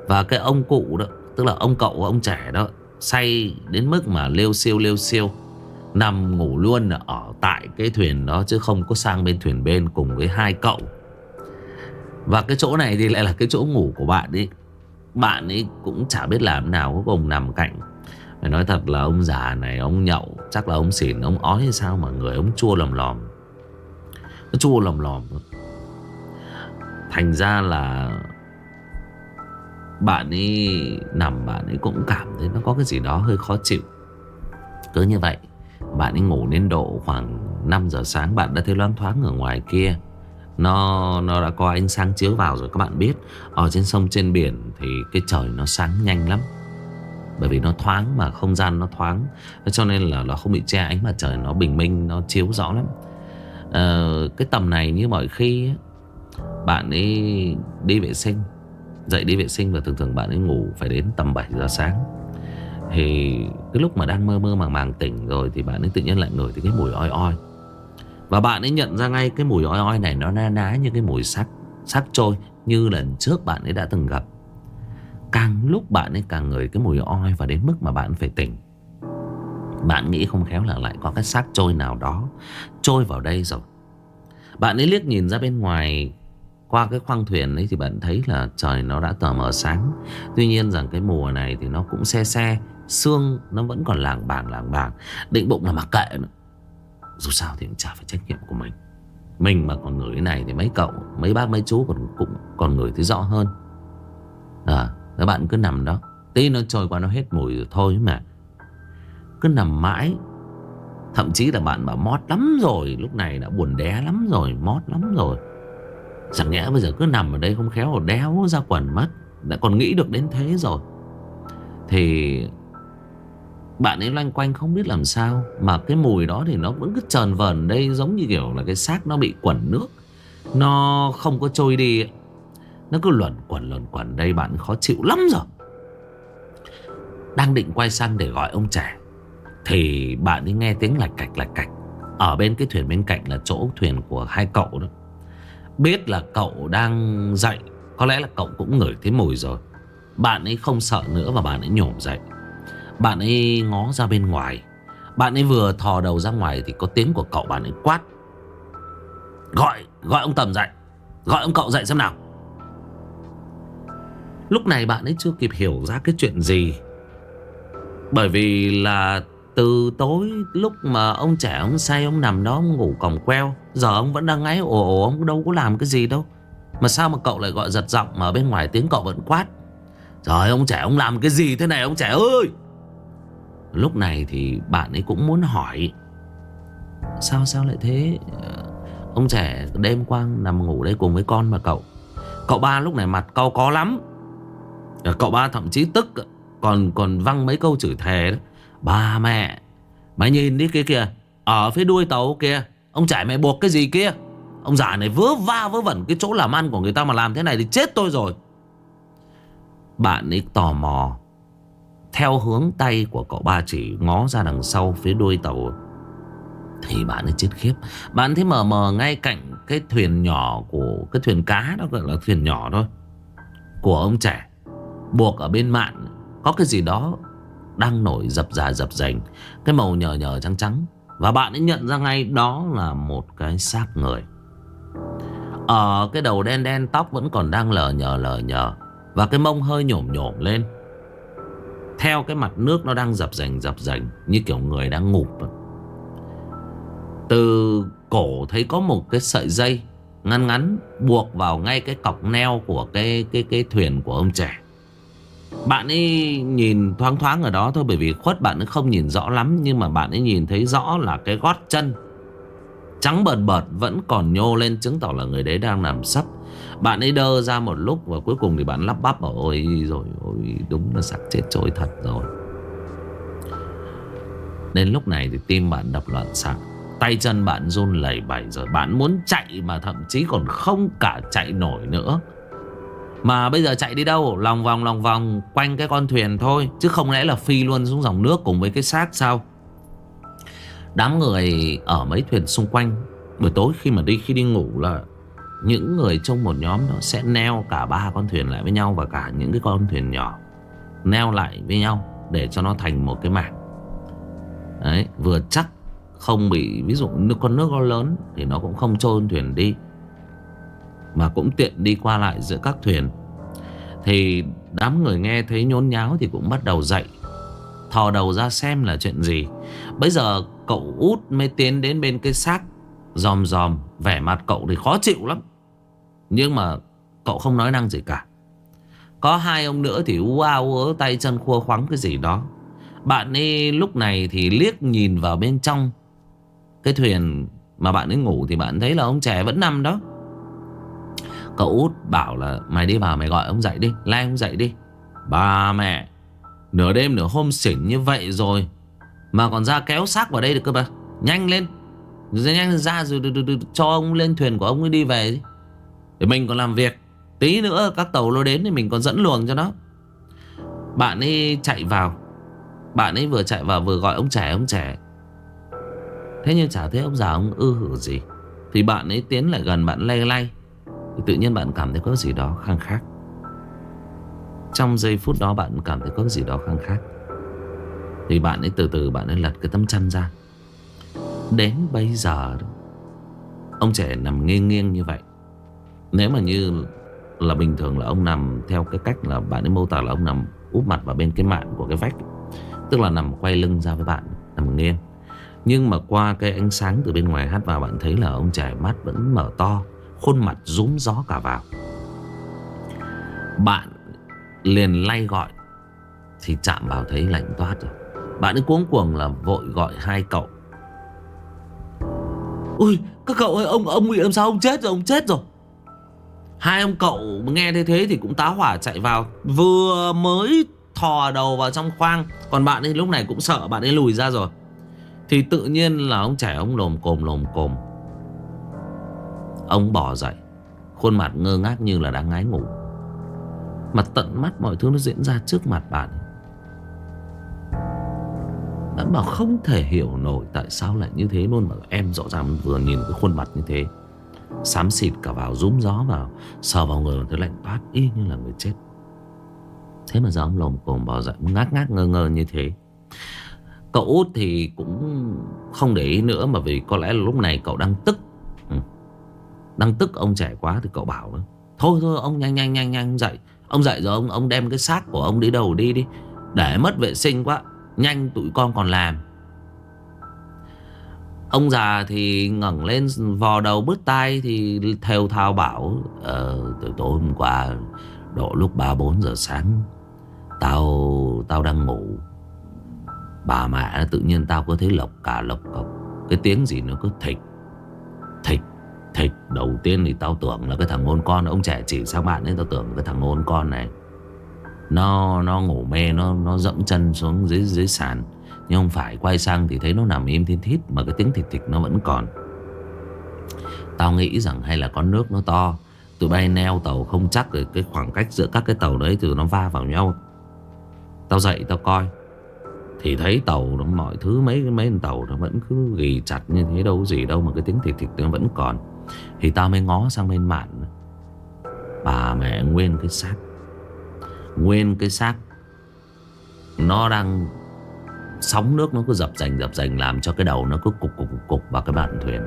Và cái ông cụ đó Tức là ông cậu ông trẻ đó Say đến mức mà lêu siêu lêu siêu Nằm ngủ luôn ở tại cái thuyền đó Chứ không có sang bên thuyền bên cùng với hai cậu. Và cái chỗ này thì lại là cái chỗ ngủ của bạn ấy. Bạn ấy cũng chả biết làm nào Cuối cùng nằm cạnh. Phải nói thật là ông già này, Ông nhậu, chắc là ông xỉn, Ông ói hay sao mà người ông chua lòm lòm. Nó chua lòm lòm. Thành ra là Bạn ấy nằm, Bạn ấy cũng cảm thấy nó có cái gì đó hơi khó chịu. Cứ như vậy, Bạn ấy ngủ đến độ khoảng 5 giờ sáng, Bạn đã thấy loáng thoáng ở ngoài kia. Nó nó đã có ánh sáng chiếu vào rồi Các bạn biết. Ở trên sông trên biển Thì cái trời nó sáng nhanh lắm. Bởi vì nó thoáng mà không gian nó thoáng. Cho nên là nó không bị che ánh mặt trời Nó bình minh Nó chiếu rõ lắm. Ờ, Cái tầm này như mọi khi bạn ấy đi vệ sinh Dậy đi vệ sinh và thường thường bạn ấy ngủ Phải đến tầm 7 giờ sáng. Thì cái lúc mà đang mơ mơ màng màng tỉnh rồi Thì bạn ấy tự nhiên lại ngửi thấy cái mùi oi oi. Và bạn ấy nhận ra ngay Cái mùi oi oi này, nó na ná như cái mùi sắc Sắc trôi, Như lần trước bạn ấy đã từng gặp. Càng lúc bạn ấy càng ngửi cái mùi oi Và đến mức mà bạn phải tỉnh. Bạn nghĩ không khéo là lại có cái xác trôi nào đó Trôi vào đây rồi. Bạn ấy liếc nhìn ra bên ngoài, qua cái khoang thuyền ấy thì bạn thấy là trời nó đã tờ mờ sáng. Tuy nhiên rằng cái mùa này thì nó cũng xe xe Sương nó vẫn còn làng bàng làng bàng. Định bụng là mặc kệ nữa. Dù sao thì cũng chả phải trách nhiệm của mình. Mình mà còn ngửi này thì mấy cậu, Mấy bác, mấy chú còn, cũng còn người thấy rõ hơn. À các bạn cứ nằm đó. Tí nó trôi qua nó hết mùi rồi thôi mà. Cứ nằm mãi. Thậm chí là bạn bảo mót lắm rồi. Lúc này đã buồn đé lắm rồi, Mót lắm rồi. Chẳng nhẽ bây giờ cứ nằm ở đây không khéo đéo ra quần mất. Đã còn nghĩ được đến thế rồi. Thì bạn ấy loanh quanh không biết làm sao, Mà cái mùi đó thì nó vẫn cứ trờn vờn đây, Giống như kiểu là cái xác nó bị quẩn nước. Nó không có trôi đi Nó cứ luẩn quẩn luẩn quẩn, đây Bạn khó chịu lắm rồi. Đang định quay sang để gọi ông trẻ, Thì bạn ấy nghe tiếng lạch cạch lạch cạch. Ở bên cái thuyền bên cạnh là chỗ thuyền của hai cậu đó. Biết là cậu đang dậy, Có lẽ là cậu cũng ngửi thấy mùi rồi. Bạn ấy không sợ nữa và bạn ấy nhổm dậy. Bạn ấy ngó ra bên ngoài. Bạn ấy vừa thò đầu ra ngoài Thì có tiếng của cậu bạn ấy quát. Gọi, gọi ông Tầm dậy. Gọi ông cậu dậy xem nào. Lúc này bạn ấy chưa kịp hiểu ra cái chuyện gì. Bởi vì là từ tối lúc mà ông trẻ ông say ông nằm đó ông ngủ còng queo Giờ ông vẫn đang ngáy ồ ồ ông đâu có làm cái gì đâu. Mà sao mà cậu lại gọi giật giọng mà bên ngoài tiếng cậu vẫn quát? Trời ông trẻ ông làm cái gì thế này ông trẻ ơi! Lúc này thì bạn ấy cũng muốn hỏi, Sao sao lại thế? Ờ, ông trẻ đêm qua nằm ngủ đây cùng với con mà cậu. Cậu ba lúc này mặt cau có lắm. Ờ, cậu ba thậm chí tức, Còn còn văng mấy câu chửi thề đó. Ba, mẹ, Mày nhìn đi kia kìa, Ở phía đuôi tàu kia, Ông trải mày buộc cái gì kia? Ông già này vớ va vớ vẩn cái chỗ làm ăn của người ta mà làm thế này thì chết tôi rồi. Bạn ấy tò mò. Theo hướng tay của cậu ba chỉ ngó ra đằng sau phía đuôi tàu. Thì bạn ấy chết khiếp. Bạn thấy mờ mờ ngay cạnh cái thuyền nhỏ của, Cái thuyền cá đó, gọi là thuyền nhỏ thôi. Của ông trẻ. Buộc ở bên mạn. Có cái gì đó đang nổi dập dà dập dành. Cái màu nhờ nhờ trắng trắng. Và bạn ấy nhận ra ngay đó là một cái xác người. Ở cái đầu đen đen tóc vẫn còn đang lờ nhờ lờ nhờ. Và cái mông hơi nhổm nhổm lên. Theo cái mặt nước nó đang dập dành dập dành Như kiểu người đang ngụp Từ cổ thấy có một cái sợi dây Ngắn ngắn buộc vào ngay cái cọc neo của cái cái cái thuyền của ông trẻ. Bạn ấy nhìn thoáng thoáng ở đó thôi, Bởi vì khuất bạn ấy không nhìn rõ lắm, Nhưng mà bạn ấy nhìn thấy rõ là cái gót chân Trắng bợt bợt Vẫn còn nhô lên, chứng tỏ là người đấy đang nằm sấp bạn ấy đơ ra một lúc Và cuối cùng thì bạn lắp bắp bảo, Ôi rồi, ôi, đúng là sặc chết trôi thật rồi. Đến lúc này thì tim bạn đập loạn xạ, Tay chân bạn run lẩy bẩy rồi Bạn muốn chạy mà thậm chí còn không cả chạy nổi nữa. Mà bây giờ chạy đi đâu? Lòng vòng lòng vòng, quanh cái con thuyền thôi, Chứ không lẽ là phi luôn xuống dòng nước cùng với cái xác sao? Đám người ở mấy thuyền xung quanh, Buổi tối khi mà đi, khi đi ngủ là những người trong một nhóm đó sẽ neo cả ba con thuyền lại với nhau Và cả những cái con thuyền nhỏ Neo lại với nhau Để cho nó thành một cái mảng. Đấy, vừa chắc không bị, ví dụ nước con nước nó lớn thì nó cũng không trôi thuyền đi, mà cũng tiện đi qua lại giữa các thuyền. Thì đám người nghe thấy nhốn nháo thì cũng bắt đầu dậy, thò đầu ra xem là chuyện gì. Bây giờ cậu út mới tiến đến bên cái xác dòm dòm, vẻ mặt cậu thì khó chịu lắm. Nhưng mà cậu không nói năng gì cả. Có hai ông nữa thì u ao ớ tay chân khua khoắng cái gì đó. Bạn ấy lúc này thì liếc nhìn vào bên trong. Cái thuyền mà bạn ấy ngủ thì bạn thấy là ông trẻ vẫn nằm đó. Cậu út bảo là, mày đi vào, mày gọi ông dậy đi, Lai ông dậy đi. Bà mẹ, Nửa đêm nửa hôm xỉn như vậy rồi, Mà còn ra kéo xác vào đây được cơ mà. Nhanh lên rồi Nhanh ra rồi cho ông lên thuyền của ông ấy đi về Để mình còn làm việc Tí nữa, các tàu nó đến thì mình còn dẫn luồng cho nó. Bạn ấy chạy vào. Bạn ấy vừa chạy vào vừa gọi ông trẻ ông trẻ. Thế nhưng chả thấy ông già ông ư hử gì. Thì bạn ấy tiến lại gần, bạn lay lay. Thì tự nhiên bạn cảm thấy có gì đó khăng khác Trong giây phút đó bạn cảm thấy có gì đó khăng khác Thì bạn ấy từ từ, bạn ấy lật cái tấm chăn ra. Đến bây giờ Ông trẻ nằm nghiêng nghiêng như vậy. Nếu mà như là bình thường là ông nằm theo cái cách là bạn ấy mô tả là ông nằm úp mặt vào bên cái mạn của cái vách, Tức là nằm quay lưng ra với bạn, Nằm nghiêng. Nhưng mà qua cái ánh sáng từ bên ngoài hắt vào, Bạn thấy là ông trẻ mắt vẫn mở to, Khuôn mặt rúm gió cả vào. Bạn liền lay gọi Thì chạm vào thấy lạnh toát rồi. Bạn ấy cuống cuồng là vội gọi hai cậu. Ui, các cậu ơi, ông ông bị làm sao? Ông chết rồi, ông chết rồi. Hai ông cậu nghe thấy thế thì cũng tá hỏa chạy vào. Vừa mới thò đầu vào trong khoang, Còn bạn ấy lúc này cũng sợ, bạn ấy lùi ra rồi. Thì tự nhiên là ông trẻ ông lồm cồm lồm cồm. Ông bỏ dậy, Khuôn mặt ngơ ngác như là đang ngái ngủ. Mà tận mắt mọi thứ nó diễn ra trước mặt bạn bạn bảo không thể hiểu nổi Tại sao lại như thế luôn. Mà em rõ ràng vừa nhìn cái khuôn mặt như thế. Xám xịt cả vào rúm gió vào, Sờ vào người thấy lạnh toát, Y như là người chết. Thế mà giờ ông lồng cồm bỏ dậy Ngác ngác ngơ ngơ như thế. Cậu út thì cũng không để ý nữa, Mà vì có lẽ là lúc này cậu đang tức. Ừ. Đang tức ông trẻ quá Thì cậu bảo Thôi thôi, ông nhanh nhanh nhanh nhanh dậy. Ông dậy rồi ông ông đem cái xác của ông đi đầu đi đi. Để mất vệ sinh quá. Nhanh tụi con còn làm. Ông già thì ngẩng lên vò đầu bứt tai Thì theo thao bảo ờ, Từ tối hôm qua Độ lúc 3-4 giờ sáng Tao tao đang ngủ. Bà mẹ tự nhiên tao có thấy lộc cả lộc cộc Cái tiếng gì nó cứ thịch Thịch Thịch. Đầu tiên thì tao tưởng là cái thằng ngôn con Ông trẻ chỉ sang bạn ấy tao tưởng cái thằng ngôn con này. Nó nó ngủ mê, Nó nó dẫm chân xuống dưới dưới sàn. Nhưng không phải, quay sang thì thấy nó nằm im thiên thít, Mà cái tiếng thịt thịt nó vẫn còn. Tao nghĩ rằng hay là con nước nó to. Tụi bay neo tàu không chắc rồi Cái khoảng cách giữa các cái tàu đấy Từ nó va vào nhau. Tao dậy, tao coi. Thì thấy tàu nó mọi thứ, mấy mấy tàu nó vẫn cứ ghi chặt như thế, đâu gì đâu mà cái tiếng thịt thịt nó vẫn còn. Thì tao mới ngó sang bên mạn. Bà mẹ nguyên cái xác nguyên cái xác nó đang sóng nước nó cứ dập dành dập dành làm cho cái đầu nó cứ cục cục cục, cục vào cái bạn thuyền.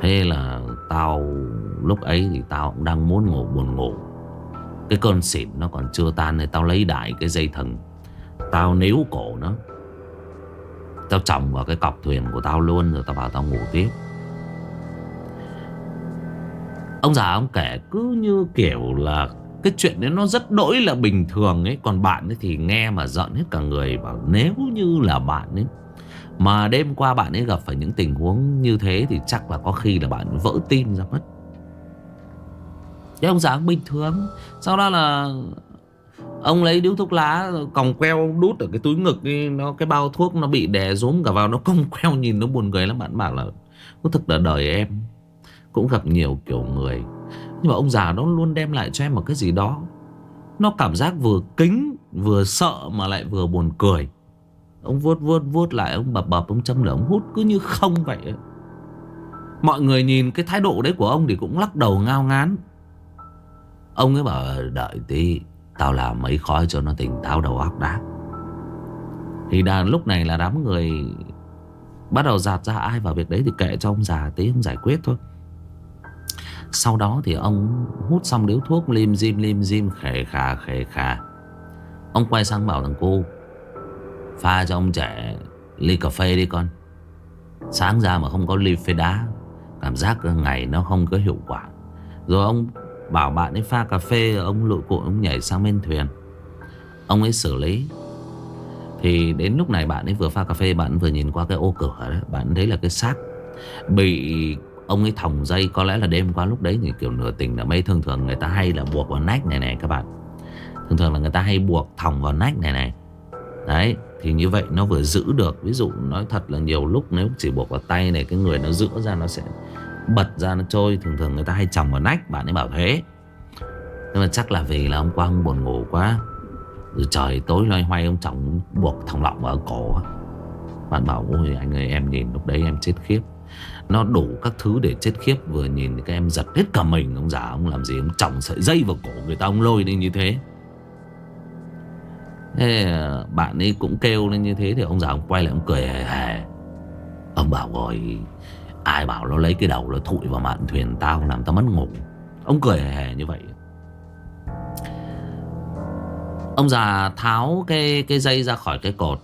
Thế là tao lúc ấy thì tao cũng đang muốn ngủ buồn ngủ. Cái cơn xỉn nó còn chưa tan thì tao lấy đại cái dây thần Tao níu cổ nó. Tao chồng vào cái cọc thuyền của tao luôn Rồi tao bảo tao ngủ tiếp. Ông già ông kể cứ như kiểu là cái chuyện đấy nó rất đỗi là bình thường ấy. Còn bạn ấy thì nghe mà giận hết cả người, Bảo nếu như là bạn ấy Mà đêm qua bạn ấy gặp phải những tình huống như thế Thì chắc là có khi là bạn vỡ tim ra mất. Thế ông già bình thường, Sau đó là Ông lấy điếu thuốc lá Còng queo đút ở cái túi ngực đi nó, Cái bao thuốc nó bị đè rúm cả vào, Nó cong [LAUGHS] queo nhìn nó buồn cười lắm. Bạn bảo là Có thực là đời em Cũng gặp nhiều kiểu người nhưng mà ông già nó luôn đem lại cho em một cái gì đó. Nó cảm giác vừa kính, Vừa sợ mà lại vừa buồn cười. Ông vuốt vuốt vuốt lại, Ông bập bập, ông châm lửa, ông hút cứ như không vậy. Mọi người nhìn cái thái độ đấy của ông Thì cũng lắc đầu ngao ngán. Ông ấy bảo, đợi tí, Tao làm mấy khói cho nó tỉnh táo đầu óc đã. Thì đàn lúc này là đám người Bắt đầu giạt ra, ai vào việc đấy Thì kệ cho ông già tí, ông giải quyết thôi. Sau đó thì ông hút xong điếu thuốc Lim dim lim dim, khề khà khề khà. Ông quay sang bảo thằng cô, Pha cho ông trẻ ly cà phê đi con. Sáng ra mà không có ly phê đá, Cảm giác ngày nó không có hiệu quả. Rồi ông bảo bạn ấy pha cà phê, Ông lội cụ ông nhảy sang bên thuyền. Ông ấy xử lý. Thì đến lúc này bạn ấy vừa pha cà phê, Bạn vừa nhìn qua cái ô cửa đó, Bạn thấy là cái xác Bị ông ấy thòng dây, Có lẽ là đêm qua lúc đấy thì kiểu nửa tình là mấy Thường thường người ta hay là buộc vào nách này này các bạn. Thường thường là người ta hay buộc thòng vào nách này này. Đấy, Thì như vậy nó vừa giữ được. Ví dụ nói thật là nhiều lúc nếu chỉ buộc vào tay này, Cái người nó giữa ra nó sẽ bật ra, nó trôi. Thường thường người ta hay chồng vào nách, Bạn ấy bảo thế. Nhưng mà chắc là vì là hôm qua ông buồn ngủ quá. Rồi trời, tối loay hoay, ông chồng buộc thòng lọng vào cổ. Bạn bảo, ôi, anh ơi, em nhìn lúc đấy em chết khiếp. Nó đủ các thứ để chết khiếp, Vừa nhìn thì các em giật hết cả mình. Ông già ông làm gì, ông chồng sợi dây vào cổ người ta, Ông lôi đi như thế. Thế bạn ấy cũng kêu lên như thế Thì ông già ông quay lại ông cười hề hề. Ông bảo rồi Ai bảo nó lấy cái đầu nó thụi vào mạn thuyền Tao, làm tao mất ngủ. Ông cười hề hề như vậy. Ông già tháo cái cái dây ra khỏi cái cột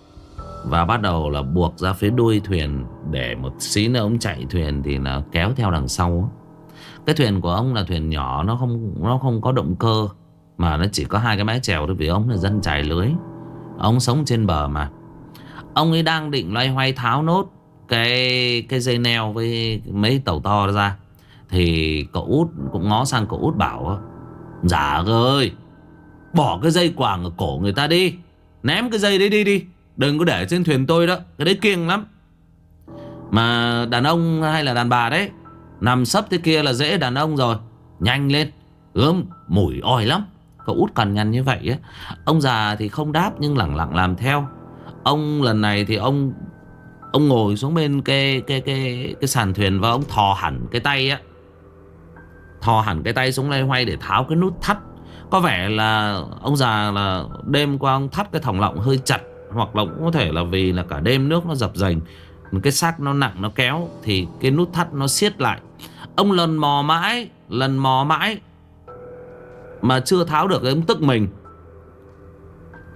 Và bắt đầu là buộc ra phía đuôi thuyền. Để một xí nữa ông chạy thuyền Thì là kéo theo đằng sau Cái thuyền của ông là thuyền nhỏ, Nó không nó không có động cơ, mà nó chỉ có hai cái mái chèo thôi Vì ông là dân trải lưới. Ông sống trên bờ mà. Ông ấy đang định loay hoay tháo nốt Cái cái dây neo với mấy tàu to ra. Thì cậu út cũng ngó sang cậu út bảo Dạ ơi, Bỏ cái dây quàng ở cổ người ta đi, Ném cái dây đấy đi đi, Đừng có để trên thuyền tôi đó, Cái đấy kiêng lắm. Mà đàn ông hay là đàn bà đấy, Nằm sấp thế kia là dễ đàn ông rồi. Nhanh lên, Gớm mùi oi lắm. Cậu út cằn nhằn như vậy á. Ông già thì không đáp nhưng lặng lặng làm theo. Ông lần này thì ông Ông ngồi xuống bên cái cái cái cái sàn thuyền và ông thò hẳn cái tay á. Thò hẳn cái tay xuống lay hoay để tháo cái nút thắt. Có vẻ là ông già là đêm qua ông thắt cái thòng lọng hơi chặt, Hoặc là cũng có thể là vì là cả đêm nước nó dập dành cái xác nó nặng, nó kéo Thì cái nút thắt nó siết lại. Ông lần mò mãi, Lần mò mãi mà chưa tháo được ông tức mình.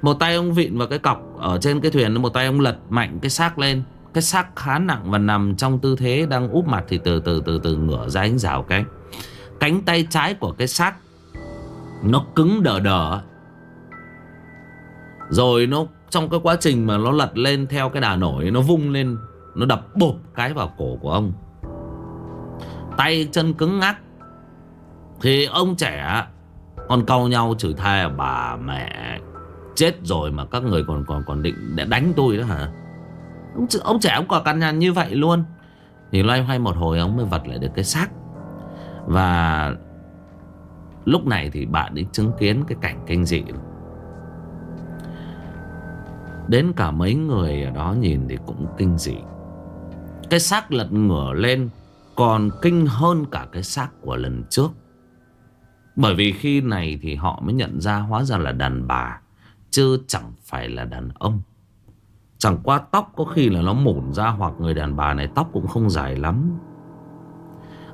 Một tay ông vịn vào cái cọc Ở trên cái thuyền, Một tay ông lật mạnh cái xác lên. Cái xác khá nặng và nằm trong tư thế Đang úp mặt thì từ từ từ từ ngửa ra ánh rào cái. Cánh tay trái của cái xác Nó cứng đờ đờ. Rồi nó, Trong cái quá trình mà nó lật lên Theo cái đà nổi, Nó vung lên nó đập bộp cái vào cổ của ông. Tay chân cứng ngắc. Thì ông trẻ còn câu nhau chửi thề bà mẹ Chết rồi mà các người còn còn còn định để đánh tôi đó hả? Ông, ông trẻ ông còn căn nhằn như vậy luôn. Thì loay hoay một hồi ông mới vật lại được cái xác. Và Lúc này thì bạn ấy chứng kiến cái cảnh kinh dị. Đến cả mấy người ở đó nhìn thì cũng kinh dị. Cái xác lật ngửa lên Còn kinh hơn cả cái xác của lần trước. Bởi vì khi này thì họ mới nhận ra hóa ra là đàn bà, Chứ chẳng phải là đàn ông. Chẳng qua tóc có khi là nó mủn ra Hoặc người đàn bà này tóc cũng không dài lắm.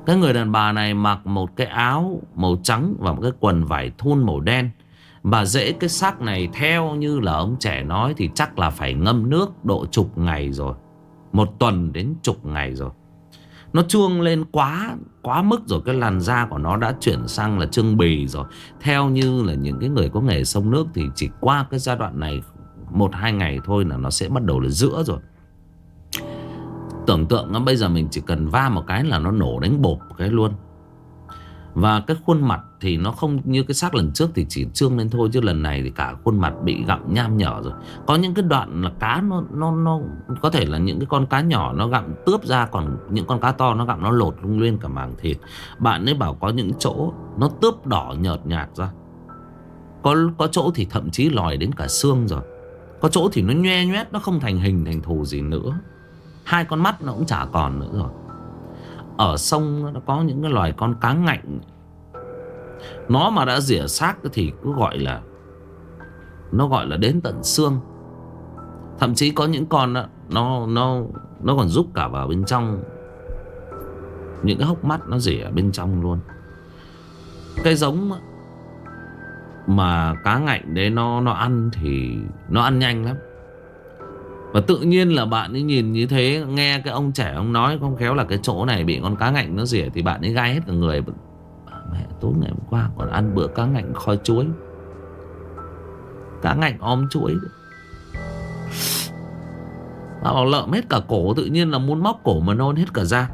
Cái người đàn bà này mặc một cái áo màu trắng Và một cái quần vải thun màu đen. Bà dễ cái xác này theo như là ông trẻ nói Thì chắc là phải ngâm nước độ chục ngày rồi. Một tuần đến chục ngày rồi. Nó chuông lên quá quá mức rồi. Cái làn da của nó đã chuyển sang là trương bì rồi. Theo như là những cái người có nghề sông nước Thì chỉ qua cái giai đoạn này Một, hai ngày thôi là nó sẽ bắt đầu là giữa rồi. Tưởng tượng, bây giờ mình chỉ cần va một cái là nó nổ đánh bột cái luôn. Và cái khuôn mặt thì nó không như cái xác lần trước thì chỉ trương lên thôi Chứ lần này thì cả khuôn mặt bị gặm nham nhở rồi. Có những cái đoạn là cá nó, nó, nó Có thể là những cái con cá nhỏ nó gặm tướp ra Còn những con cá to nó gặm nó lột lung lên cả màng thịt. Bạn ấy bảo có những chỗ nó tướp đỏ nhợt nhạt ra. Có, có chỗ thì thậm chí lòi đến cả xương rồi. Có chỗ thì nó nhoe nhoét Nó không thành hình thành thù gì nữa. Hai con mắt nó cũng chả còn nữa rồi. Ở sông nó có những cái loài con cá ngạnh. Nó mà đã rỉa xác thì cứ gọi là Nó gọi là đến tận xương. Thậm chí có những con đó, nó nó nó còn rút cả vào bên trong. Những cái hốc mắt nó rỉa bên trong luôn. Cái giống mà cá ngạnh đấy nó nó ăn thì nó ăn nhanh lắm và tự nhiên là bạn ấy nhìn như thế, Nghe cái ông trẻ ông nói Không khéo là cái chỗ này bị con cá ngạnh nó rỉa Thì bạn ấy gai hết cả người. Mẹ, tối ngày hôm qua còn ăn bữa cá ngạnh kho chuối. Cá ngạnh om chuối. Bà bảo lợm hết cả cổ, Tự nhiên là muốn móc cổ mà nôn hết cả da.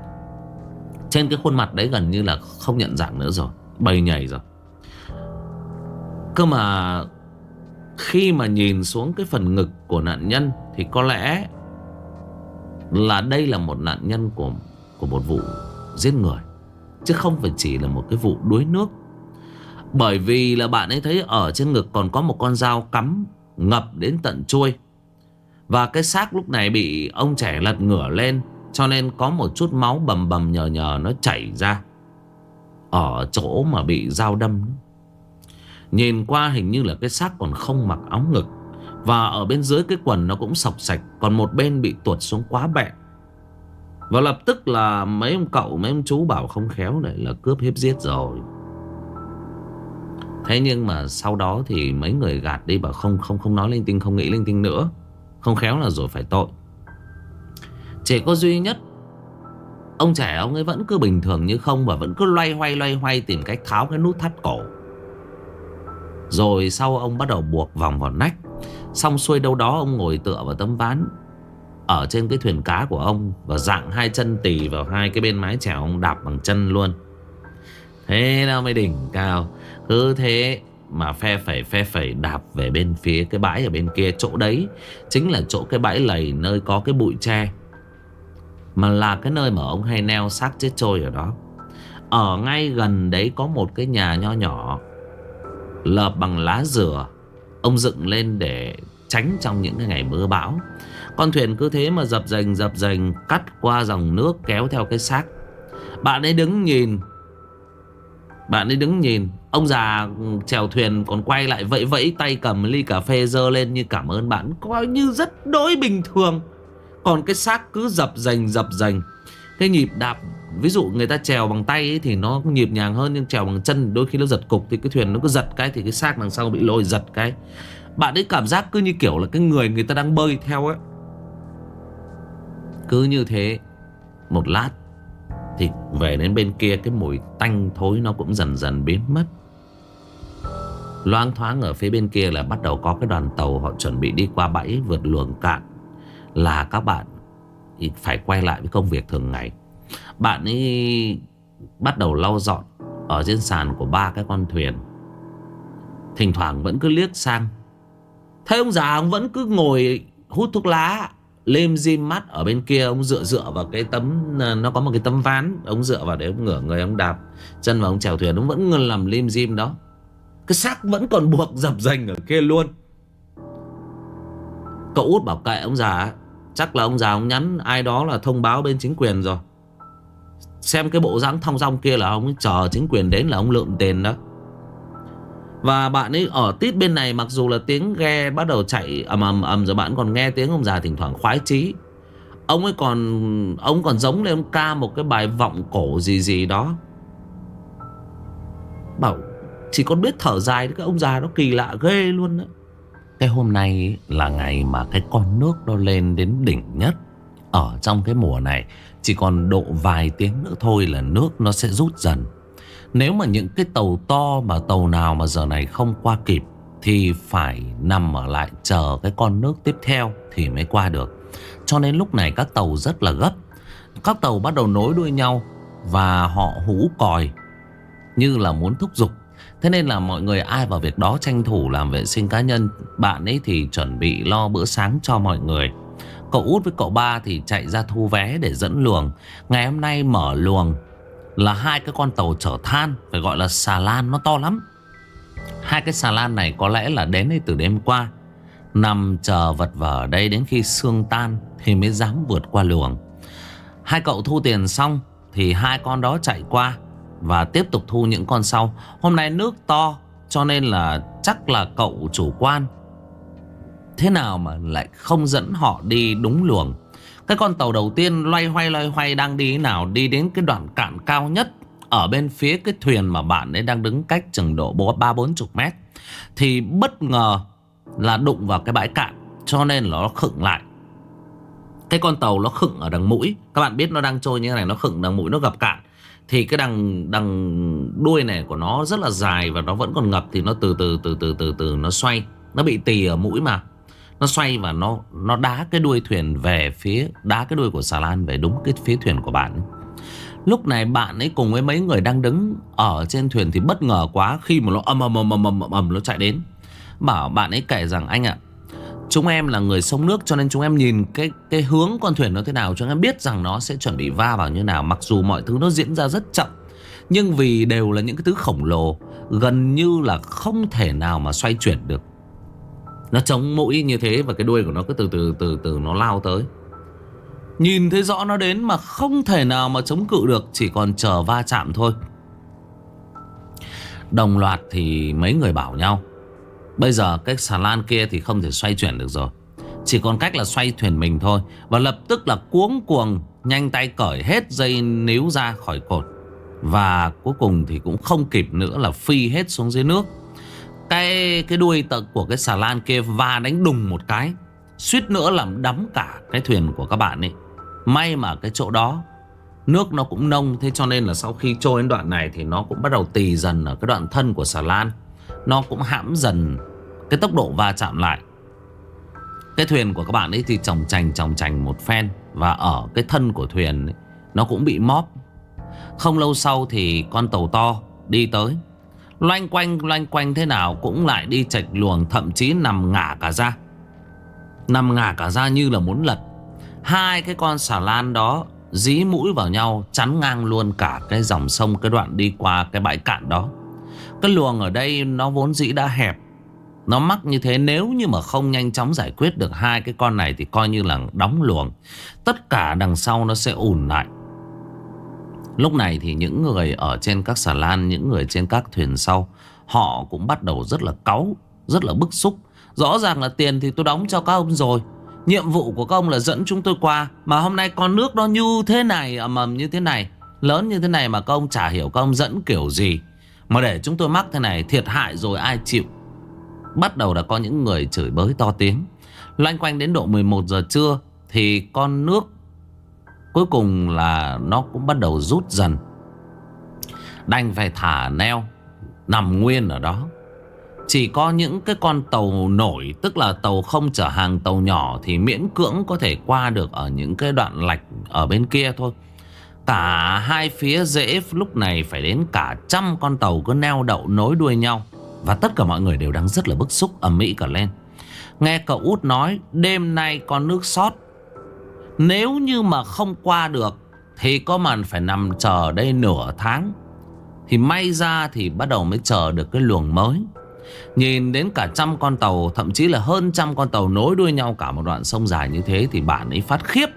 Trên cái khuôn mặt đấy gần như là không nhận dạng nữa rồi, Bầy nhảy rồi. Cơ mà Khi mà nhìn xuống cái phần ngực của nạn nhân thì có lẽ là đây là một nạn nhân của của một vụ giết người, chứ không phải chỉ là một cái vụ đuối nước. Bởi vì là bạn ấy thấy ở trên ngực còn có một con dao cắm, ngập đến tận chuôi. Và cái xác lúc này bị ông trẻ lật ngửa lên, cho nên có một chút máu bầm bầm nhờ nhờ nó chảy ra ở chỗ mà bị dao đâm. Nhìn qua hình như là cái xác còn không mặc áo ngực. Và ở bên dưới cái quần nó cũng sọc sạch, Còn một bên bị tuột xuống quá bẹ. Và lập tức là mấy ông cậu, Mấy ông chú bảo không khéo này là cướp hiếp giết rồi. Thế nhưng mà sau đó thì mấy người gạt đi bảo không không không nói linh tinh, không nghĩ linh tinh nữa. Không khéo là rồi phải tội. Chỉ có duy nhất, Ông trẻ ông ấy vẫn cứ bình thường như không Và vẫn cứ loay hoay loay hoay tìm cách tháo cái nút thắt cổ. Rồi sau ông bắt đầu buộc vòng vào nách. Xong xuôi đâu đó ông ngồi tựa vào tấm ván. Ở trên cái thuyền cá của ông Và dạng hai chân tì vào hai cái bên mái chèo, Ông đạp bằng chân luôn. Thế nào mới đỉnh, cao. Cứ thế mà phe phẩy phe phẩy đạp về bên phía cái bãi ở bên kia. Chỗ đấy chính là chỗ cái bãi lầy nơi có cái bụi tre. Mà là cái nơi mà ông hay neo xác chết trôi ở đó. Ở ngay gần đấy có một cái nhà nho nhỏ, Lợp bằng lá dừa. Ông dựng lên để tránh trong những cái ngày mưa bão. Con thuyền cứ thế mà dập dành dập dành Cắt qua dòng nước kéo theo cái xác. Bạn ấy đứng nhìn. Bạn ấy đứng nhìn. Ông già chèo thuyền còn quay lại vẫy vẫy tay cầm ly cà phê dơ lên như cảm ơn bạn. Coi như rất đối bình thường. Còn cái xác cứ dập dành dập dành Cái nhịp đạp Ví dụ người ta trèo bằng tay ấy, thì nó nhịp nhàng hơn Nhưng trèo bằng chân đôi khi nó giật cục Thì cái thuyền nó cứ giật cái Thì cái xác đằng sau bị lôi giật cái. Bạn ấy cảm giác cứ như kiểu là cái người người ta đang bơi theo ấy. Cứ như thế Một lát Thì về đến bên kia Cái mùi tanh thối nó cũng dần dần biến mất. Loang thoáng ở phía bên kia là bắt đầu có cái đoàn tàu Họ chuẩn bị đi qua bãi vượt luồng cạn. Là các bạn Phải quay lại với công việc thường ngày bạn ấy bắt đầu lau dọn Ở trên sàn của ba cái con thuyền. Thỉnh thoảng vẫn cứ liếc sang. Thấy ông già ông vẫn cứ ngồi hút thuốc lá, Lêm dim mắt ở bên kia, Ông dựa dựa vào cái tấm ờ, Nó có một cái tấm ván, Ông dựa vào để ông ngửa người, ông đạp Chân vào ông chèo thuyền, Ông vẫn làm lim dim đó. Cái xác vẫn còn buộc dập dành ở kia luôn. Cậu út bảo kệ ông già Chắc là ông già ông nhắn ai đó là thông báo bên chính quyền rồi. Xem cái bộ dáng thong dong kia là ông chờ chính quyền đến là ông lượm tiền đó. Và bạn ấy ở tít bên này, mặc dù là tiếng ghe bắt đầu chạy ầm ầm ầm, rồi bạn còn nghe tiếng ông già thỉnh thoảng khoái chí. Ông ấy còn, ông còn giống lên ông ca một cái bài vọng cổ gì gì đó. Bảo, chỉ còn biết thở dài cái ông già nó kỳ lạ ghê luôn đó Cái hôm nay là ngày mà cái con nước nó lên đến đỉnh nhất Ở trong cái mùa này chỉ còn độ vài tiếng nữa thôi là nước nó sẽ rút dần. Nếu mà những cái tàu to mà tàu nào mà giờ này không qua kịp, Thì phải nằm ở lại chờ cái con nước tiếp theo thì mới qua được. Cho nên lúc này các tàu rất là gấp. Các tàu bắt đầu nối đuôi nhau Và họ hú còi, Như là muốn thúc giục. Thế nên là mọi người ai vào việc đó tranh thủ làm vệ sinh cá nhân, Bạn ấy thì chuẩn bị lo bữa sáng cho mọi người. Cậu út với cậu ba thì chạy ra thu vé để dẫn luồng. Ngày hôm nay mở luồng là hai cái con tàu chở than, Phải gọi là xà lan, nó to lắm. Hai cái xà lan này có lẽ là đến đây từ đêm qua. Nằm chờ vật vờ ở đây đến khi sương tan Thì mới dám vượt qua luồng. Hai cậu thu tiền xong Thì hai con đó chạy qua Và tiếp tục thu những con sau. Hôm nay nước to, Cho nên là chắc là cậu chủ quan. Thế nào mà lại không dẫn họ đi đúng luồng? Cái con tàu đầu tiên loay hoay loay hoay đang đi nào? Đi đến cái đoạn cạn cao nhất, Ở bên phía cái thuyền mà bạn ấy đang đứng cách chừng độ 3-40 mét, Thì bất ngờ là đụng vào cái bãi cạn, Cho nên nó khựng lại. Cái con tàu nó khựng ở đằng mũi, Các bạn biết nó đang trôi như thế này, Nó khựng đằng mũi, nó gặp cạn, Thì cái đằng đằng đuôi này của nó rất là dài Và nó vẫn còn ngập, Thì nó từ từ từ từ từ từ nó xoay, Nó bị tì ở mũi mà. Nó xoay và nó nó đá cái đuôi thuyền về phía, Đá cái đuôi của xà lan về đúng cái phía thuyền của bạn Lúc này bạn ấy cùng với mấy người đang đứng ở trên thuyền thì bất ngờ quá khi mà nó ầm ầm ầm ầm ầm ầm, nó chạy đến. Bảo bạn ấy kể rằng, anh ạ, Chúng em là người sông nước cho nên chúng em nhìn cái cái hướng con thuyền nó thế nào, Chúng em biết rằng nó sẽ chuẩn bị va vào như nào, Mặc dù mọi thứ nó diễn ra rất chậm. Nhưng vì đều là những cái thứ khổng lồ, Gần như là không thể nào mà xoay chuyển được. Nó chống mũi như thế Và cái đuôi của nó cứ từ từ từ từ nó lao tới. Nhìn thấy rõ nó đến mà không thể nào mà chống cự được, Chỉ còn chờ va chạm thôi. Đồng loạt thì mấy người bảo nhau, Bây giờ cái xà lan kia thì không thể xoay chuyển được rồi. Chỉ còn cách là xoay thuyền mình thôi. Và lập tức là cuống cuồng, Nhanh tay cởi hết dây níu ra khỏi cột. Và cuối cùng thì cũng không kịp nữa là phi hết xuống dưới nước. Cái cái đuôi tật của cái xà lan kia va đánh đùng một cái Suýt nữa làm đắm cả cái thuyền của các bạn ấy. May mà cái chỗ đó Nước nó cũng nông Thế cho nên là sau khi trôi đến đoạn này Thì nó cũng bắt đầu tì dần ở cái đoạn thân của xà lan. Nó cũng hãm dần cái tốc độ va chạm lại. Cái thuyền của các bạn ấy thì trồng chành trồng chành một phen Và ở cái thân của thuyền ấy, Nó cũng bị móp. Không lâu sau thì con tàu to đi tới. Loanh quanh loanh quanh thế nào Cũng lại đi chạch luồng, Thậm chí nằm ngả cả ra. Nằm ngả cả ra như là muốn lật. Hai cái con xà lan đó Dí mũi vào nhau, Chắn ngang luôn cả cái dòng sông, Cái đoạn đi qua cái bãi cạn đó. Cái luồng ở đây nó vốn dĩ đã hẹp. Nó mắc như thế nếu như mà không nhanh chóng giải quyết được hai cái con này Thì coi như là đóng luồng. Tất cả đằng sau nó sẽ ùn lại. Lúc này thì những người ở trên các xà lan, Những người trên các thuyền sau, Họ cũng bắt đầu rất là cáu, Rất là bức xúc. Rõ ràng là tiền thì tôi đóng cho các ông rồi. Nhiệm vụ của các ông là dẫn chúng tôi qua. Mà hôm nay con nước nó như thế này, ầm ầm như thế này, Lớn như thế này mà các ông chả hiểu các ông dẫn kiểu gì. Mà để chúng tôi mắc thế này, thiệt hại rồi ai chịu? Bắt đầu đã có những người chửi bới to tiếng. Loanh quanh đến độ 11 giờ trưa Thì con nước Cuối cùng là nó cũng bắt đầu rút dần Đành phải thả neo, Nằm nguyên ở đó Chỉ có những cái con tàu nổi, Tức là tàu không chở hàng tàu nhỏ, Thì miễn cưỡng có thể qua được Ở những cái đoạn lạch ở bên kia thôi Cả hai phía dễ lúc này phải đến cả trăm con tàu cứ neo đậu nối đuôi nhau. Và tất cả mọi người đều đang rất là bức xúc, ầm ĩ cả lên. Nghe cậu út nói, đêm nay con nước sót. Nếu như mà không qua được thì có mà phải nằm chờ đây nửa tháng. Thì may ra thì bắt đầu mới chờ được cái luồng mới. Nhìn đến cả trăm con tàu Thậm chí là hơn trăm con tàu nối đuôi nhau Cả một đoạn sông dài như thế Thì bạn ấy phát khiếp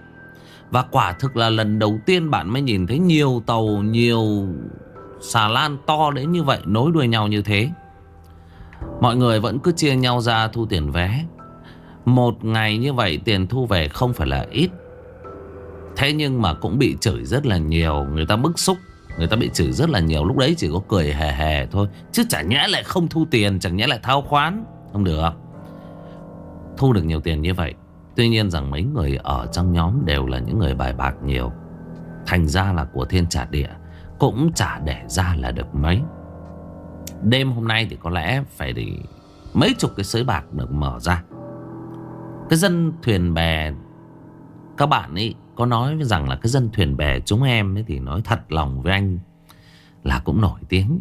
và quả thực là lần đầu tiên bạn mới nhìn thấy nhiều tàu, nhiều xà lan to đến như vậy nối đuôi nhau như thế. Mọi người vẫn cứ chia nhau ra thu tiền vé. Một ngày như vậy tiền thu về không phải là ít. Thế nhưng mà cũng bị chửi rất là nhiều. Người ta bức xúc. Người ta bị chửi rất là nhiều. Lúc đấy chỉ có cười hề hề thôi. Chứ chả nhẽ lại không thu tiền. Chẳng nhẽ lại thao khoán. Không được. Thu được nhiều tiền như vậy Tuy nhiên rằng mấy người ở trong nhóm đều là những người bài bạc nhiều Thành ra là của thiên trả địa Cũng chả để ra là được mấy Đêm hôm nay thì có lẽ phải để mấy chục cái sới bạc được mở ra Cái dân thuyền bè, Các bạn ấy có nói rằng là cái dân thuyền bè chúng em ấy thì nói thật lòng với anh Là cũng nổi tiếng.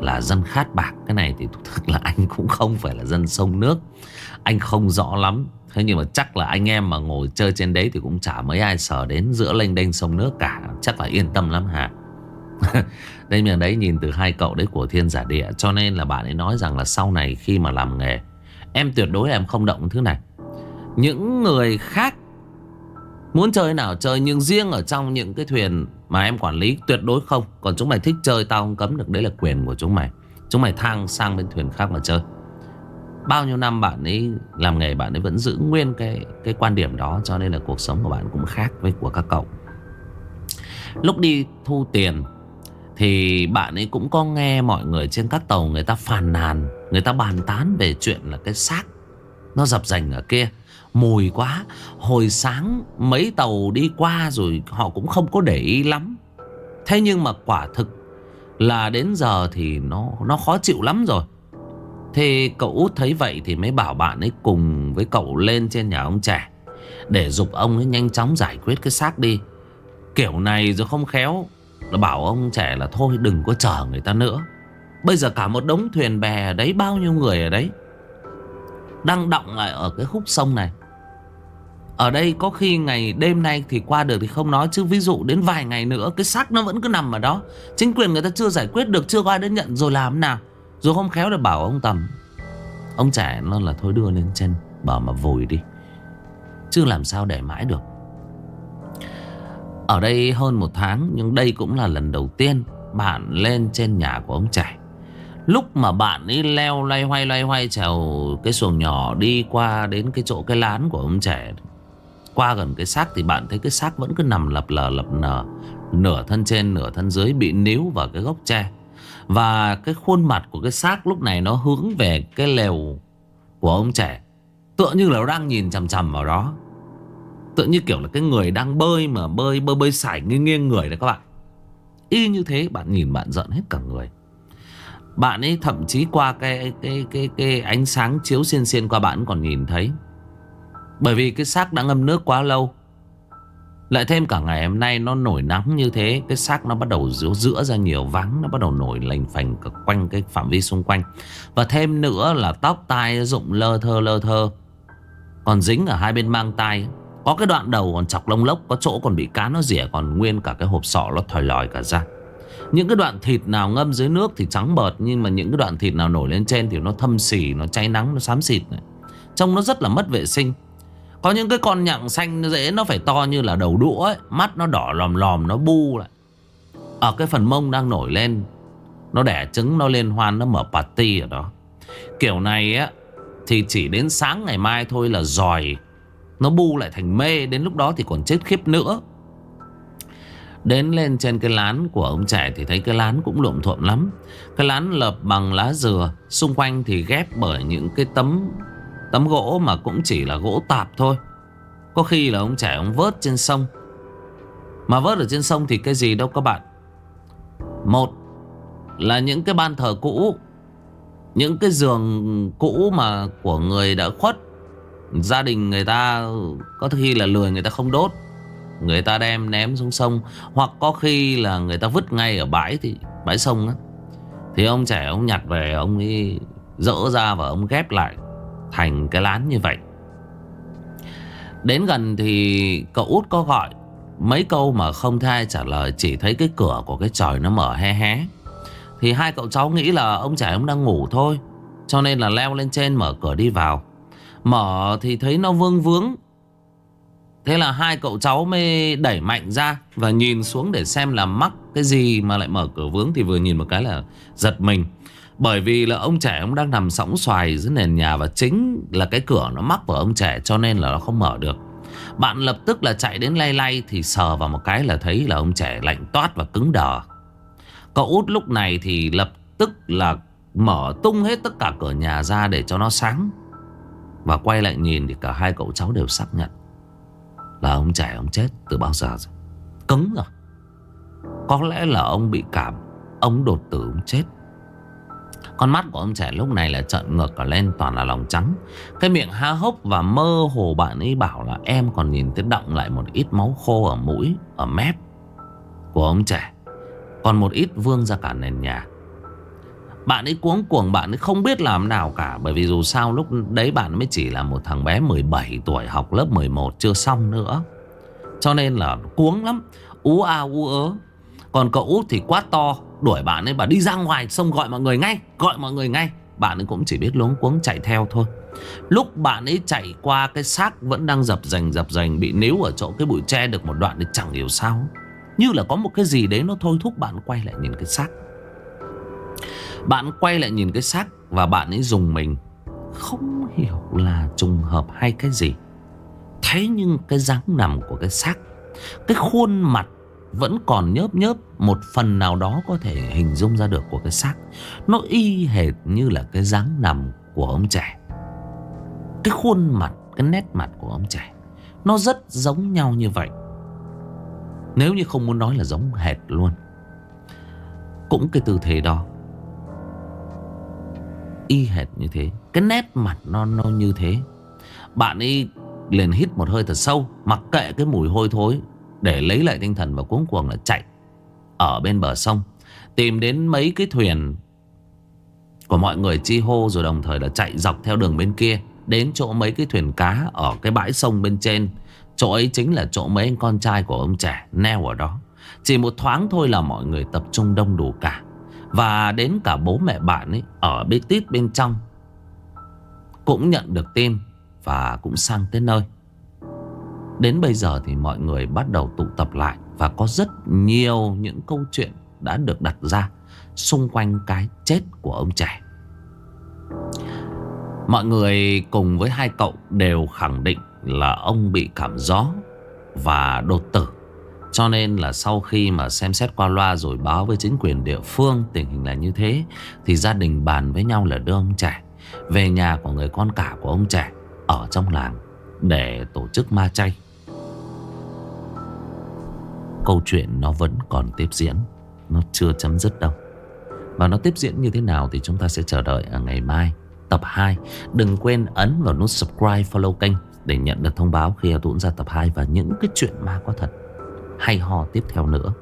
Là dân khát bạc, Cái này thì thực là anh cũng không phải là dân sông nước. Anh không rõ lắm. Thế nhưng mà chắc là anh em mà ngồi chơi trên đấy Thì cũng chả mấy ai sờ đến giữa lênh đênh sông nước cả. Chắc là yên tâm lắm hả? [LAUGHS] Đây miền đấy, nhìn từ hai cậu đấy của thiên giả địa, Cho nên là bạn ấy nói rằng là sau này khi mà làm nghề, Em tuyệt đối em không động thứ này. Những người khác Muốn chơi nào chơi, Nhưng riêng ở trong những cái thuyền Mà em quản lý tuyệt đối không. Còn chúng mày thích chơi, tao không cấm được. Đấy là quyền của chúng mày. Chúng mày thang sang bên thuyền khác mà chơi. Bao nhiêu năm bạn ấy làm nghề, Bạn ấy vẫn giữ nguyên cái cái quan điểm đó, Cho nên là cuộc sống của bạn cũng khác với của các cậu. Lúc đi thu tiền Thì bạn ấy cũng có nghe mọi người trên các tàu Người ta phàn nàn, Người ta bàn tán về chuyện là cái xác Nó dập dành ở kia. Mùi quá. Hồi sáng mấy tàu đi qua rồi Họ cũng không có để ý lắm. Thế nhưng mà quả thực Là đến giờ thì nó nó khó chịu lắm rồi. Thế cậu út thấy vậy Thì mới bảo bạn ấy cùng với cậu lên trên nhà ông trẻ Để dục ông ấy nhanh chóng giải quyết cái xác đi. Kiểu này rồi không khéo, Là bảo ông trẻ là thôi đừng có chờ người ta nữa. Bây giờ cả một đống thuyền bè ở đấy, Bao nhiêu người ở đấy, Đang động lại ở cái khúc sông này. Ở đây có khi ngày đêm nay thì qua được thì không nói, Chứ ví dụ đến vài ngày nữa, Cái xác nó vẫn cứ nằm ở đó. Chính quyền người ta chưa giải quyết được, Chưa có ai đến nhận, rồi làm nào? Rồi không khéo được bảo ông Tầm. Ông trẻ nó là thôi đưa lên trên, Bảo mà vùi đi. Chứ làm sao để mãi được. Ở đây hơn một tháng, Nhưng đây cũng là lần đầu tiên Bạn lên trên nhà của ông trẻ. Lúc mà bạn ấy leo loay hoay loay hoay trèo cái xuồng nhỏ đi qua đến cái chỗ cái lán của ông trẻ. Qua gần cái xác thì bạn thấy cái xác vẫn cứ nằm lập lờ lập nở. Nửa thân trên, nửa thân dưới bị níu vào cái gốc tre. Và cái khuôn mặt của cái xác lúc này nó hướng về cái lều của ông trẻ. Tựa như là nó đang nhìn chằm chằm vào đó. Tựa như kiểu là cái người đang bơi mà bơi bơi bơi sải nghiêng nghiêng người đấy các bạn. Y như thế bạn nhìn bạn giận hết cả người. Bạn ấy thậm chí qua cái cái cái cái ánh sáng chiếu xiên xiên qua bạn còn nhìn thấy. Bởi vì cái xác đã ngâm nước quá lâu. Lại thêm cả ngày hôm nay nó nổi nắng như thế Cái xác nó bắt đầu giữa, giữa ra nhiều vắng Nó bắt đầu nổi lành phành quanh cái phạm vi xung quanh Và thêm nữa là tóc tai rụng lơ thơ lơ thơ Còn dính ở hai bên mang tai Có cái đoạn đầu còn chọc lông lốc Có chỗ còn bị cá nó rỉa Còn nguyên cả cái hộp sọ nó thòi lòi cả ra những cái đoạn thịt nào ngâm dưới nước thì trắng bợt Nhưng mà những cái đoạn thịt nào nổi lên trên thì nó thâm xỉ Nó cháy nắng, nó xám xịt này. Trông nó rất là mất vệ sinh có những cái con nhặng xanh dễ nó phải to như là đầu đũa ấy. Mắt nó đỏ lòm lòm, nó bu lại. Ở cái phần mông đang nổi lên. Nó đẻ trứng, nó lên hoan, nó mở party ở đó. Kiểu này á Thì chỉ đến sáng ngày mai thôi là giỏi. Nó bu lại thành mê Đến lúc đó thì còn chết khiếp nữa. Đến lên trên cái lán của ông trẻ thì thấy cái lán cũng lộm thuộm lắm. Cái lán lợp bằng lá dừa, xung quanh thì ghép bởi những cái tấm tấm gỗ mà cũng chỉ là gỗ tạp thôi. Có khi là ông trẻ ông vớt trên sông. Mà vớt ở trên sông thì cái gì đâu các bạn. Một là những cái ban thờ cũ, những cái giường cũ mà của người đã khuất. Gia đình người ta có khi là lười người ta không đốt Người ta đem ném xuống sông Hoặc có khi là người ta vứt ngay ở bãi thì Bãi sông á Thì ông trẻ ông nhặt về Ông ấy dỡ ra và ông ghép lại Thành cái lán như vậy. Đến gần thì cậu út có gọi. Mấy câu mà không thay trả lời, Chỉ thấy cái cửa của cái tròi nó mở hé hé. Thì hai cậu cháu nghĩ là ông trẻ ông đang ngủ thôi, Cho nên là leo lên trên mở cửa đi vào. Mở thì thấy nó vương vướng. Thế là hai cậu cháu mới đẩy mạnh ra Và nhìn xuống để xem là mắc cái gì mà lại mở cửa vướng Thì vừa nhìn một cái là giật mình. Bởi vì là ông trẻ ông đang nằm sóng xoài dưới nền nhà Và chính là cái cửa nó mắc vào ông trẻ cho nên là nó không mở được. Bạn lập tức là chạy đến lay lay Thì sờ vào một cái là thấy là ông trẻ lạnh toát và cứng đờ. Cậu út lúc này thì lập tức là mở tung hết tất cả cửa nhà ra để cho nó sáng. Và quay lại nhìn thì cả hai cậu cháu đều xác nhận là ông trẻ ông chết từ bao giờ rồi. Cứng rồi Có lẽ là ông bị cảm, Ông đột tử, ông chết. Con mắt của ông trẻ lúc này là trợn ngược cả lên, toàn là lòng trắng. Cái miệng há hốc và mơ hồ bạn ấy bảo là Em còn nhìn thấy động lại một ít máu khô ở mũi, Ở mép Của ông trẻ. Còn một ít vương ra cả nền nhà. Bạn ấy cuống cuồng, bạn ấy không biết làm nào cả, Bởi vì dù sao lúc đấy bạn mới chỉ là một thằng bé 17 tuổi học lớp 11 chưa xong nữa. Cho nên là cuống lắm. Ú a, ú ớ. Còn cậu út thì quá to. Đuổi bạn ấy Bà đi ra ngoài Xong gọi mọi người ngay, Gọi mọi người ngay. Bạn ấy cũng chỉ biết luống cuống chạy theo thôi. Lúc bạn ấy chạy qua cái xác Vẫn đang dập dành dập dành, Bị níu ở chỗ cái bụi tre được một đoạn thì chẳng hiểu sao. Như là có một cái gì đấy Nó thôi thúc bạn quay lại nhìn cái xác. Bạn quay lại nhìn cái xác Và bạn ấy dùng mình. Không hiểu là trùng hợp hay cái gì. Thế nhưng cái dáng nằm của cái xác, Cái khuôn mặt vẫn còn nhớp nhớp Một phần nào đó có thể hình dung ra được của cái xác. Nó y hệt như là cái dáng nằm của ông trẻ. Cái khuôn mặt, cái nét mặt của ông trẻ Nó rất giống nhau như vậy. Nếu như không muốn nói là giống hệt luôn Cũng cái tư thế đó Y hệt như thế Cái nét mặt nó, nó như thế. Bạn ấy liền hít một hơi thật sâu Mặc kệ cái mùi hôi thối để lấy lại tinh thần và cuống cuồng là chạy Ở bên bờ sông, Tìm đến mấy cái thuyền Của mọi người chi hô Rồi đồng thời là chạy dọc theo đường bên kia Đến chỗ mấy cái thuyền cá Ở cái bãi sông bên trên. Chỗ ấy chính là chỗ mấy anh con trai của ông trẻ Neo ở đó. Chỉ một thoáng thôi là mọi người tập trung đông đủ cả. Và đến cả bố mẹ bạn ấy Ở bên tít bên trong Cũng nhận được tin Và cũng sang tới nơi. Đến bây giờ thì mọi người bắt đầu tụ tập lại Và có rất nhiều những câu chuyện đã được đặt ra Xung quanh cái chết của ông trẻ Mọi người cùng với hai cậu đều khẳng định là ông bị cảm gió và đột tử cho nên là sau khi mà xem xét qua loa rồi báo với chính quyền địa phương tình hình là như thế, Thì gia đình bàn với nhau là đưa ông trẻ về nhà của người con cả của ông trẻ ở trong làng để tổ chức ma chay. Câu chuyện nó vẫn còn tiếp diễn, nó chưa chấm dứt đâu. Và nó tiếp diễn như thế nào thì chúng ta sẽ chờ đợi ở ngày mai tập 2. Đừng quên ấn vào nút subscribe follow kênh để nhận được thông báo khi Tuấn ra tập 2 và những cái chuyện ma có thật hay ho tiếp theo nữa.